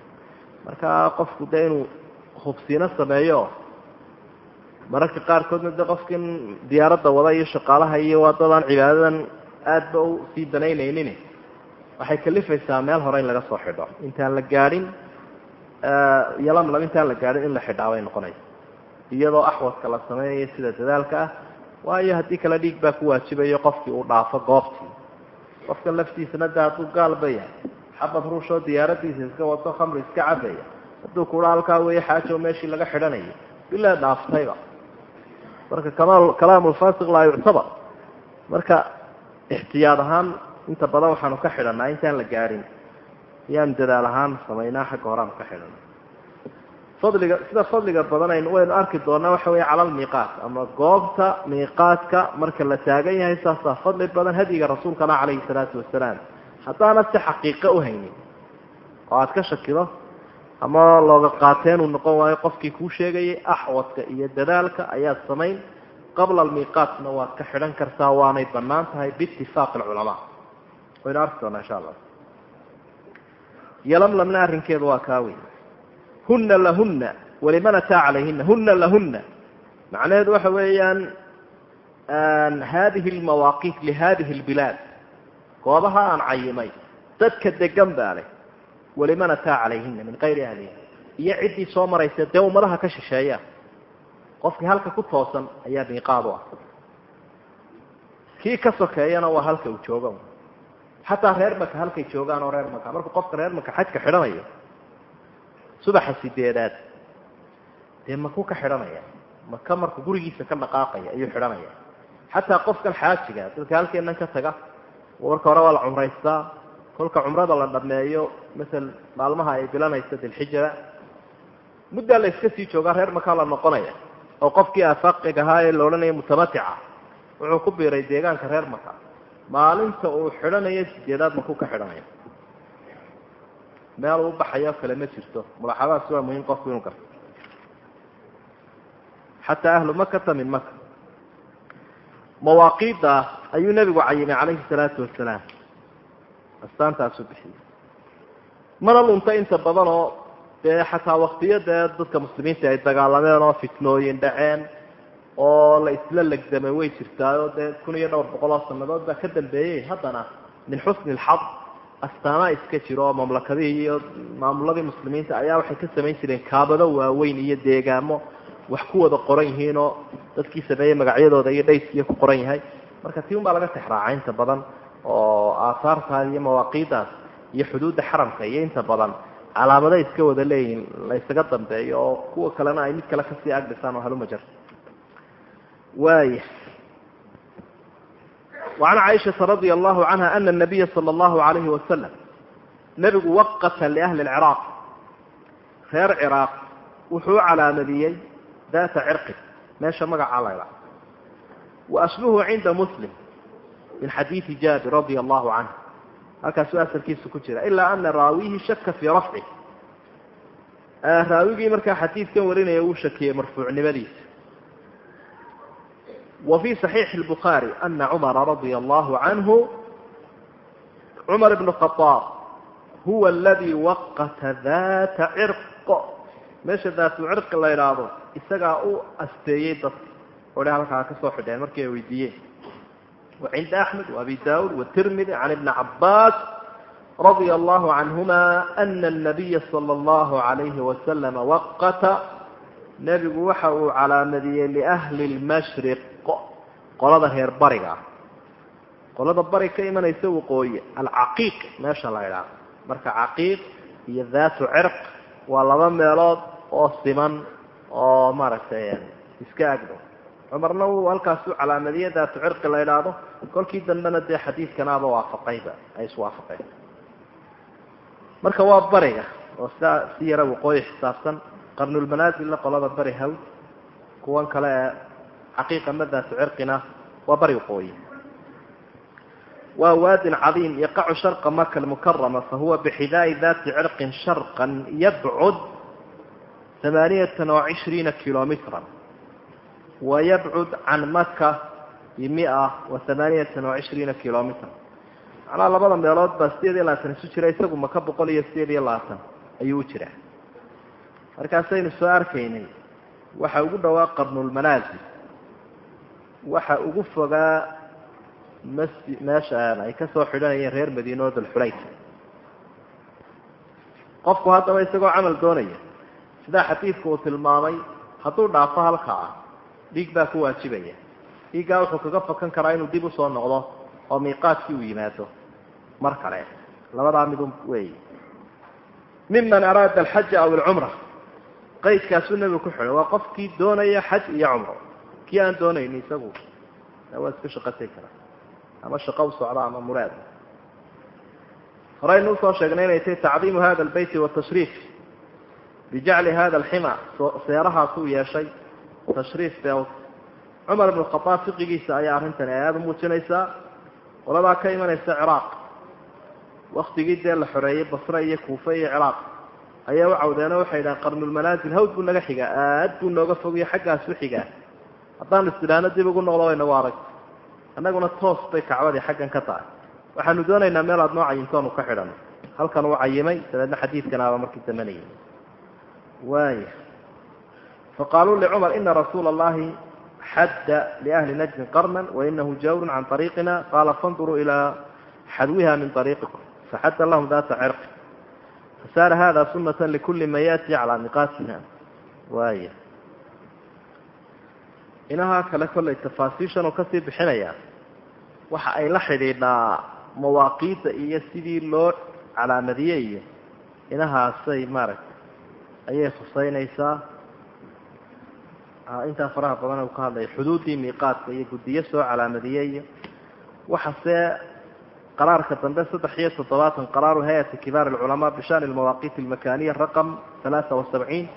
marka qofku dee inuu hubsiino sameeyo mararka qaarkoodna de qofkin diyaaradda wada iyo shaqaalaha iyo waadadaan cibaadadan aada ba u sii danaynaynin waxay kalifaysaa meel hore in laga soo xidho. Intaan la gaadhin yolamlam intaan la gaadhin in la xidhaa bay iyadoo axwadka la sameynayo sida dadaalka ah waayo haddii kale dhiig baa ku waajibayo qofkii uu dhaafo goobtii. Qofka laftiisana de hadduu gaalba yahay xabad ruushoo diyaaradiisa iska wato khamri iska cabaya. Hadduu kudha halkaa weeye xaajo meeshii laga xidhanayo. Ilaa dhaaftayba marka kamaal kalaamulfasiq laa yuctabar marka ixtiyaad ahaan inta badan waxaanu ka xidhanaa intaan la gaadhin ayaan dadaal ahaan samaynaa xagga horeaanu ka xidhana fadliga sida fadliga badan aynu waynu arki doonaa waxa weeye cala almiiqaat ama goobta miiqaadka marka la taagan yahay saasaa fadli badan hadyiga rasuulkana calayhi salaatu wasalaam. Haddaana si xaqiiqo u haynin oo aada ka shakido ama looga qaateen uu noqon waayo qofkii kuu sheegayay axwadka iyo dadaalka ayaad samayn. Qabla almiiqaatna waad ka xidhan kartaa waanay bannaan tahay biitifaaqi alculamaa waynu arki doonaa insha allah yolamlamna arrinkeedu waa kaa wey huna lahuna waliman ataa calayhina huna lahuna macnaheedu waxa weeyaan hadihi lmawaaqiit lihadihi lbilaad goobaha aan cayimay dadka degan baa leh waliman ataa calayhina min kayri ahliha. Iyo ciddii soo maraysa dee ummadaha ka shisheeya qofkii halka ku toosan ayaa miiqaad u ah. Kii ka sokeeyana waa halka uu jooga xataa reer maka halkay joogaan oo reer maka markuu qofka reer maka xajka xidhanayo subaxa sideedaad dee makuu ka xidhanaya. Maka markuu gurigiisa ka dhaqaaqaya ayuu xidhanaya. Xataa qofkan xaajiga dadka halkeenan ka taga marka hore waa la cumraystaa kolka cumrada la dhameeyo masal maalmaha ay bilanayso dilxijada muddaa la iska sii joogaa reer makaa la noqonaya oo qofkii afaqiga ahaa ee la odhanaya mutamatica wuxuu ku biiray deegaanka reer maka maalinta uu xidhanayo sideedaad makuu ka xidhanaya. Meel uu baxayo kale ma jirto. Mulaxadaasi waa muhiim qofku inuu garto. Xataa ahlu makata min maka mawaaqiidda ayuu nebigu cayimay calayhi salaatu wasalaam astaantaasu bixiyey. Mana lunta inta badan oo dee xataa waktiyo dee dadka muslimiinta ay dagaalameen oo fitnooyin dhaceen oo la isla legdamay way jirtaayo dee kun iyo dhowr boqol oo sanadood baa ka dambeeyey. Haddana min xusni alxad astaama iska jiro mamlakadihii iyo maamuladii muslimiinta ayaa waxay ka samayn jireen kaabado waaweyn iyo deegaamo wax ku wada qoran yihiin oo dadkii sameeyey magacyadooda iyo dhayskiiyo ku qoran yahay. Marka tii un baa laga tixraaca inta badan oo aahaartaas iyo mawaaqiidaas iyo xuduudda xaramka iyo inta badan calaamada iska wada leeyihin la ysaga dambeeyo oo kuwa kalena ay mid kale kasii agdhisaan oo haluma jarto waaya وعن عائشة رضي الله عنها أن النبي صلى الله عليه وسلم نبgu وqta لأهل العراaq reer cراaq wuxuu calaamadiyey data crqi meesha magaca la ydha وأsلhu عinda mسلم min xadiiثi jaaبir رadي الله عanه halkaasuu asalkiisa ku jira ilaa أna raawihi shaka fii rafcih raawigii markaa xadiidkan warinaya uu shakiyey marfuucnimadiisa وفي صحيح البخاري أن عمر رضي الله عنه عمر بن الخطاب هو الذي وقت ذات عرق meesha daatu cirq la idhaahdo isagaa u asteeyey dad odhe halkaa ka soo xidheen markii ay weydiiyeen وcinda أحmed وأbi daud والتirmidi عan iبn cabaas رadي الله عنهma أن النabiya slى الlaه عaليهi وasلم وqta nebigu waxa uu calaamadiyey لأhli الmashriq qolada reer bariga ah qolada bari ka imanaysa waqooyi alcaqiiq meesha la idhaahdo marka caqiiq iyo daatu cirq waa laba meelood oo siman oo maaragtay iska agdhow cumarna uu halkaas u calaamadiyey daatu cirqi la idhaahdo kolkii dambena dee xadiidkanaaba waafaqayba ay iswaafaqeen marka waa bariga oo sidaa si yara waqooyi xisaabsan qarnulmanaasilna qolada bari hawd kuwan kale ee xaqiiqa madaatu cirqina waa bari waqooyi waa waadin cadiim yaqacu sharqa maka almukarama fahuwa bixidaai dati cirqin sharqan yabcud ثamaaniyata وacishriina kilomitra wayabcud can maka bimia wa amaaniyatin wa cishriina kilomitr macnaha labada meelood baa sideed iyo labaatan isu jira isagu maka boqol iyo sideed iyo labaatan ayuu u jiraa markaasaynu soo arkaynay waxa ugu dhowaa qarnulmanaasil waxa ugu fogaa mas meesha ay ka soo xidhanayeen reer madiine oo dulxulayka qofku haddaba isagoo camal doonaya sidaa xadiidku uu tilmaamay hadduu dhaafo halkaa ah dhiig baa ku waajibaya. Dhiiggaa wuxuu kaga fakan karaa inuu dib u soo noqdo oo miiqaadkii uu yimaado mar kale labadaa midun wey miman araada alxaja aw alcumra qaydkaasuu nebigu ku xidhay waa qofkii doonaya xaj iyo cumro kii aan doonayni isagu waa iska shaqatay kara ama shaqo u socda ama muraad. Horeynu u soo sheegnay inay tahay tacdiimu hada albeyti watashriif bijacli hada alxima seerahaasuu yeeshay tashriif bee cumar ibn khadaab fiqigiisa ayaa arrintani aada u muujinaysaa qoladaa ka imanaysa ciraaq. Waktigii dee la xoreeyey basre iyo kuufe iyo ciraaq. Ayaa u cawdeeno waxay yidhahan qarnulmanaasil hawd buu naga xigaa aad buu nooga fogiyo xaggaas u xigaa. Haddaan istidhaano dib ugu noqdo way nagu arag. Annaguna toos bay kacbadii xaggan ka tahay. Waxaanu doonaynaa meel aad noo cayintoonu ka xidhano halkan uu cayimay dabeedna xadiidkanaaba markii damanayay waaya faqaaluu licumar ina rasuula allahi xadda liahli najdin qarnan wainahu jawrun can ariiqina qaala fanduruu ilaa xadwiha min ariiqikum faxadda lahum data cirqi fasaara hada sunata likuli man yaati calaa miqaatiha waaya inahaa kale kollay tafaasiishan uu ka sii bixinaya waxa ay la xidhiidhaa mawaaqiidda iyo sidii loo calaamadiyey iyo inahaasay maaragtay ayay khuseynaysaa intaa faraha badan uu ka xuduuddii miiqaadka iyo guddiyo soo calaamadiyey iyo waxase qaraarka dambe saddex iyo toddobaatan qaraaru hay'ati kibaar alculamaa bishani almawaaqiit almakaniya raqam halaaa wasabciin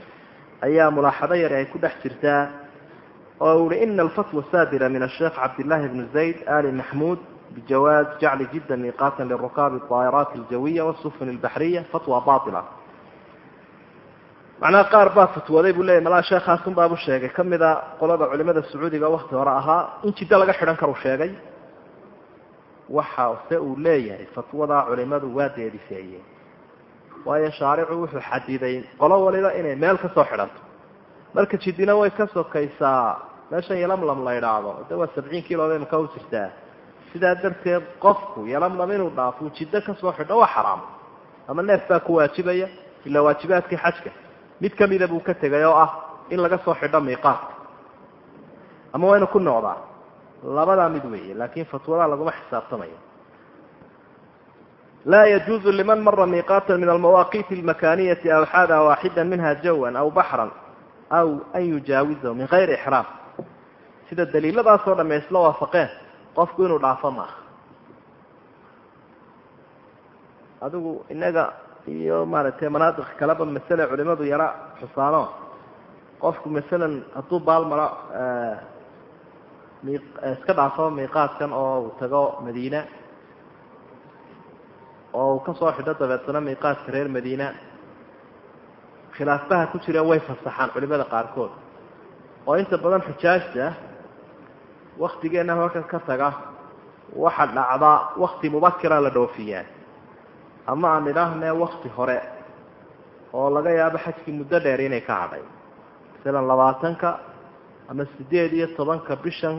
ayaa mulaaxado yari ay ku dhex jirtaa oo uhi ina alfatwa saadira min asheekh cabdillahi bni zayd ali maxmuud bijawaaz jacli jidda miiqaatan lirukaabi daa'iraat aljawiya wasufun albaxriya fatwa baila macnaha qaar baa fatwooday buu leeyay malaa sheekaasun baabu sheegay. Ka mida qolada culimada sacuudiga wakti hore ahaa in jiddo laga xidhan karu sheegay waxa se uu leeyahay fatwadaa culimadu waa deedifeeyeen. Waayo shaaricu wuxuu xadiday qolo waliba inay meel ka soo xidhanto. Marka jiddina way ka sokaysaa meeshan yalamlam la idhaahdo de waa sabciin kilobay maka u jirtaa sidaa darteed qofku yalamlam inuu dhaafo jiddo ka soo xidho waa xaraam. Ama neef baa ku waajibaya ilaa waajibaadkii xajka mid kamida buu ka tegay oo ah in laga soo xidho miiqaadka ama waa inu ku noqdaa labadaa mid weeye laakin fatwadaa laguma xisaabtamayo. Laa yajuuzu liman mara miiqaatan min almawaaqiiti almakaniyati aw xaada waaxida minha jawan aw baxran aw an yujaawizahu min gayri ixraam sida daliiladaasoo dhamme isla waafaqeen qofku inuu dhaafo maaha. Adigu inaga iyo maaragtay manaadiq kaleba masale culimadu yara xusaano. Qofku masalan hadduu baalmaro iska dhaafo miiqaadkan oo uu tago madiina oo uu ka soo xidho dabeetana miiqaadka reer madiina khilaafbaha ku jira way fasaxaan culimada qaarkood. Oo inta badan xujaajta waktigeena halkan ka taga waxa dhacda wakti mubakira la dhoofiyaa ama aan idhaahne wakti hore oo laga yaabo xajkii muddo dheer inay ka hadhay. Masalan labaatanka ama sideed iyo tobanka bishan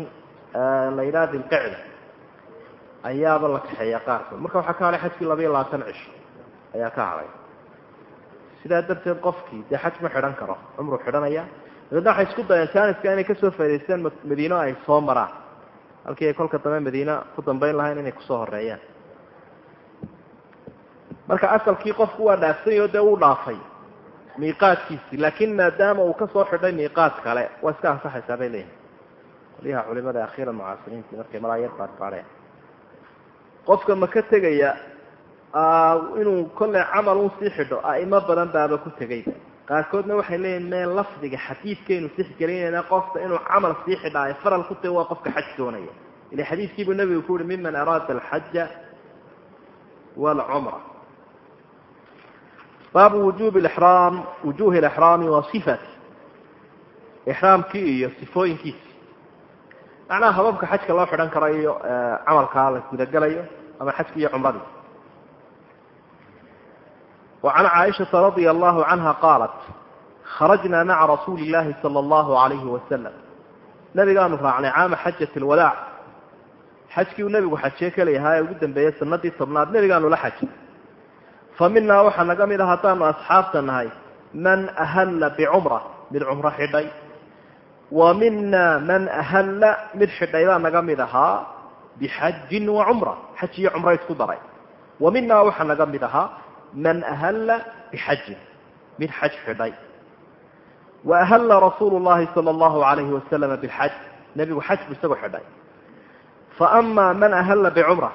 la yidhaha dilqicda ayaaba la kaxeeya qaarkood. Marka waxaa ka hadhay xajkii laba iyo labaatan cisho ayaa ka hadhay sidaa darteed qofkii dee xaj ma xidhan karo cumruu xidhanaya. Dabeedna waxay isku dayeen janiska inay ka soo faa'idaystaan madiino ay soo maraan. Halkii ay kolka dambe madiina ku dambeyn lahayn inay ku soo horeeyaan marka asalkii qofku waa dhaafsanyao dee uu dhaafay miiqaadkiisii laakin maadaama uu ka soo xidhay miiqaad kale waa iska ansaxaysaa bay leeyihiin qolyaha culimada akhiira mucaasiriintii markay malaa yar baarbaareen qofka ma ka tegaya inuu kolley camal un sii xidho a'imo badan baaba ku tegayba qaarkoodna waxay leeyihiin meel lafdiga xadiidkaynu sixgelinayna qofka inuu camal sii xidhaa ay faral ku tahi waa qofka xaj doonaya. Ila xadiidkiibuu nabigu ku uhi miman araada alxaja waalcumra baabu wujuub iraam wujuuhi alixraami wa sifati ixraamkii iyo sifooyinkiisi macnaha hababka xajka loo xidhan karayo eh, camalkaa la gudagelayo ama xajki iyo cumradii wa can caaishata radia allahu canha qaalat kharajnaa maca rasuuli illaahi sala allahu alayhi wasalam nabigaanu raacnay caama xajat alwadaac xajkii uu nebigu xajee kelayahaa ee ugu dambeeyey sanadii tobnaad nebigaanu la xajay faminaa waxaa naga mid ah haddaanu asxaabta nahay man ahalla bicumra mid cumro xidhay wa mina man ahalla mid xidhay baa naga mid ahaa bixajin wa cumra xaj iyo cumro isku daray wa minaa waxaa naga mid ahaa man ahalla bixajin mid xaj xidhay wa ahalla rasuulu llahi sala allahu alayhi wasalama bilxaj nebigu xaj buu isagoo xidhay fa amaa man ahalla bicumra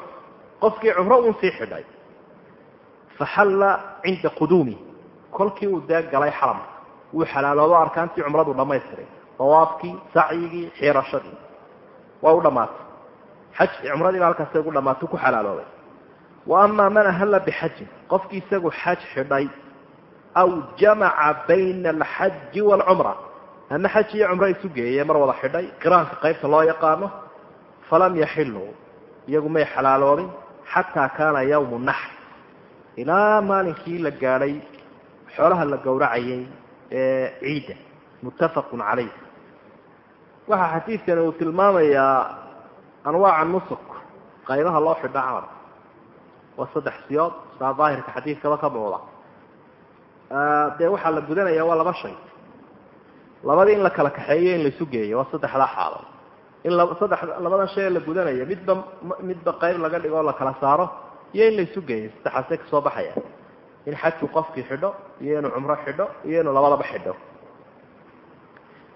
qofkii cumro uun sii xidhay faxalla cinda quduumi kolkii uu dee galay xaramka wuu xalaaloobo arkaantii cumradu dhamaystiray dawaafkii sacyigii xiirashadii waa u dhammaatay xaj cumradiiba halkaasay ugu dhamaatay ku xalaaloobay wa amaa man ahalla bixajin qofkii isagu xaj xidhay aw jamaca bayna alxaji waalcumra ama xaj iyo cumro isu geeyey mar wada xidhay qiraanka qaybta loo yaqaano falam yaxiluu iyagu may xalaaloobin xataa kaana yawmu naxr ilaa maalinkii la gaadhay xoolaha la gowracayay ee ciidda. Muttafaqun calayh. Waxaa xadiidkani uu tilmaamayaa anwaaca nusuk qaybaha loo xidho camal. Waa saddex siyood saa daahirka xadiidkaba ka muuda dee waxaa la gudanaya waa laba shay. Labadii in la kala kaxeeyo in laisu geeyo waa saddexdaa xaalo. In saddex labadan shay la gudanayo midba midba qayb laga dhigo oo la kala saaro iyo in la isu geeyo saddexaasay ka soo baxaya. In xajku qofkii xidho iyo inuu cumro xidho iyo inuu labadaba xidho.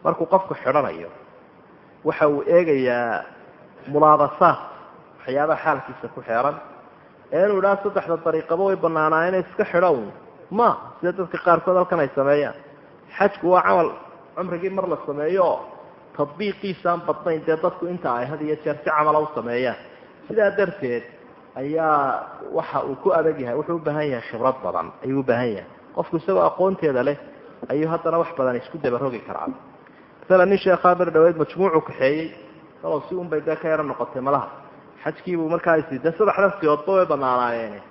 Markuu qofku xidhanayo waxa uu eegayaa mulaabasaat waxyaabaha xaalkiisa ku xeeran. Ee inuu idhaha saddexda dariiqaba way banaanaa inay iska xidho un ma sida dadka qaarkood halkan ay sameeyaan. Xajku waa camal cumrigii mar la sameeyo oo tadbiiqiisaan badnayn dee dadku inta ay had iyo jeer si camala u sameeyaan. Sidaa darteed ayaa waxa uu ku adag yahay wuxuu u baahan yahay khibrad badan ayuu u baahan yahay. Qofku isagoo aqoonteeda leh ayuu haddana wax badan isku dabarogi karaa. Masalan nin sheekhaa bar dhaweyd majmuucu kaxeeyey salow si un bay dee ka yaro noqotay malaha xajkiibuu markaa is de saddexdan siyoodba way banaanaayeen.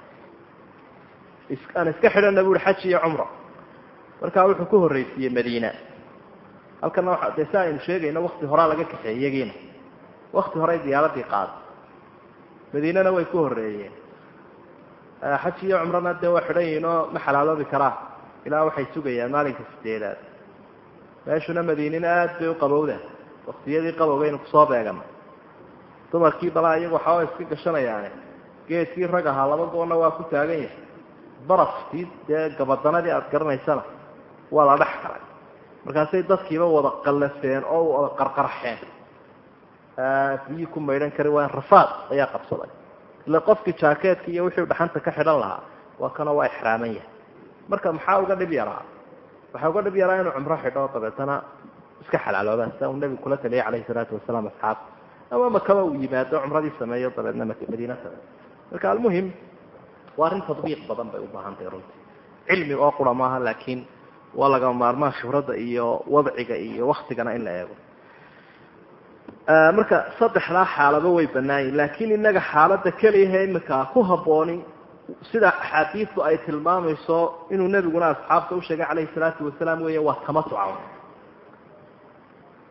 Aan iska xidhana bu uhi xaj iyo cumra markaa wuxuu ku horreysiiyey madiina. Halkana dee si aynu sheegayno wakti horaa laga kaxeeyey iyagiina wakti horey diyaaradii qaada madiinana way ku horreeyeen. Xaj iyo cumrana dee waa xidhan yihiin oo ma xalaaloobi karaa. Ilaa waxay sugayaan maalinka sideedaad. Meeshuna madiinina aada bay u qabowda. Waktiyadii qabowgaynu ku soo beegana dumarkii balaa iyagu waxaaba iska gashanayaane. Geedkii rag ahaa laba goonna waa ku taagan yahay. Barafkii dee gabadanadii aada garanaysana waa la dhex galay markaasay dadkiiba wada qallafeen oo wada qarqarxeen biyii ku maydhan kari waa rafaad ayaa qabsaday. Ila qofkii jaakeetka iyo wixii dhaxanta ka xidhan lahaa waa kana waa ixraaman yahay. Marka maxaa uga dhib yaraa? Waxaa uga dhib yaraa inuu cumro xidho dabeetana iska xalaalooba sida uu nebigu kula taliyay calayhi salaatu wasalaam asxaabta ama makaba uu yimaado cumradii sameeyo dabeedna madiina sameeyo. Marka almuhim waa arrin tadbiiq badan bay u baahan tahay runtii. Cilmi oo qura maaha laakiin waa laga maarmaan khibradda iyo wadciga iyo waktigana in la eego marka saddexdaa xaalado way banaayiin laakiin inaga xaaladda keliyahe iminka ku habbooni sida axaadiistu ay tilmaamayso inuu nebiguna asxaabta usheegay calayhi salaatu wasalaam weeye waa tamatuca.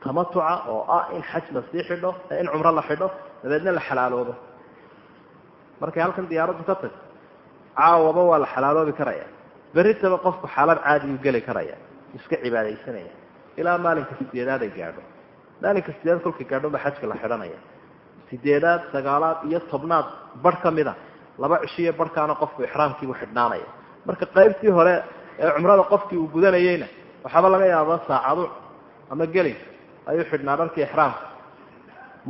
Tamatuca oo ah in xaj la sii xidho in cumro la xidho dabeedna la xalaaloobo markay halkan diyaaraddu ka tag caawaba waa la xalaaloobi karaya berritaba qofku xaalad caadiyuu geli karaya iska cibaadaysanaya ilaa maalinka sideedaad ay gaadho maalinka sideedaad kolkay gaadho ba xajka la xidhanaya sideedaad sagaalaad iyo tobnaad barh ka mid a laba cishiyo barhkaana qofku ixraamkiibu xidhnaanaya. Marka qaybtii hore ee cumrada qofkii uu gudanayeyna waxaaba laga yaaba saacadu ama gelin ayuu xidhnaa dharkii ixraamka.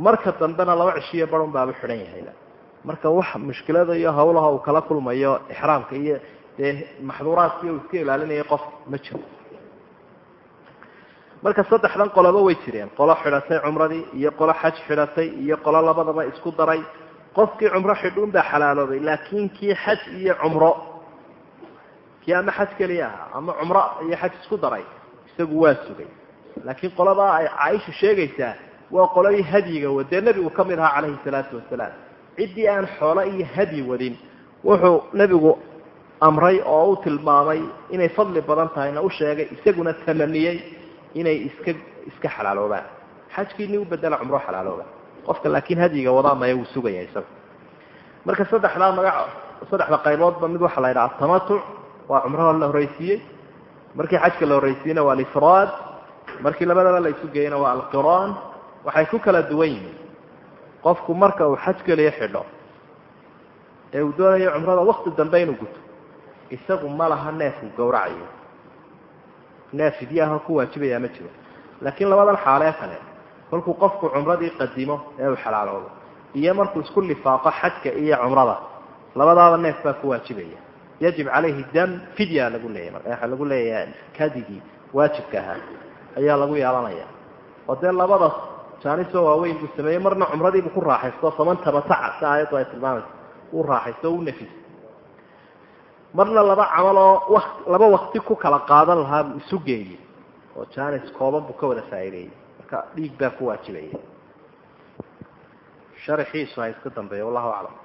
Marka dambena laba cishiyo barun baaba xidhan yahayba marka wax mushkilada iyo hawlaha uu kala kulmayo ixraamka iyo dee maxduuraadkii uu iska ilaalinayay qof ma jiro marka saddexdan qoloba way jireen. Qolo xidhatay cumradii iyo qolo xaj xidhatay iyo qolo labadaba isku daray. Qofkii cumro xidhuun baa xalaaloobay laakiin kii xaj iyo cumro. Kii ama xaj keliya ahaa ama cumro iyo xaj isku daray isagu waa sugay. Laakiin qoladaa ay caaisha sheegaysaa waa qoladii hadyiga wadee nebigu ka mid ahaa calayhi salaatu wasalaam. Ciddii aan xoolo iyo hadyi wadin wuxuu nebigu amray oo u tilmaamay inay fadli badan tahayna u sheegay isaguna tamaniyey inay iska iska xalaaloobaan xajkiini u bedela cumro xalaalooba. Qofka laakiin hadyiga wadaa maya wuu sugaya isaga marka saddexdaa magac saddexda qayboodba mid waxaa la yidhaha tamatuc waa cumraha la horreysiiyey markii xajka la horreysiiyeyna waa alifraad. Markii labadaba la isu geeyena waa alqiraan. Waxay ku kala duwan yihiin. Qofku marka uu xaj keliya xidho ee uu doonayo cumrada wakti dambe inuu guto. Isagu ma laha neefku gawracayo neef fidyaha ku waajibayaa ma jiro. Laakiin labadan xaalee kale kolkuu qofku cumradii qadimo ee uu xalaaloodo iyo markuu isku lifaaqo xajka iyo cumrada labadaaba neef baa ku waajibaya. Yajib calayhi dam fidya lagu leeyahy waxaa lagu leeyahay kadigii waajibka ahaa ayaa lagu yeelanaya oo dee labada jaanisoo waaweyn buu sameeyey marna cumradiibuu ku raaxaysto faman tabataca si aayaddu ay tilmaamayso uu raaxaysto u nafis marna laba camal oo wa laba wakti ku kala qaadan lahaa buu isu geeyey oo jaanis kooban buu ka wada faa'iideeyey. Marka dhiig baa ku waajibaya. Sharxiisu ha iska dambeeya wallahu aclam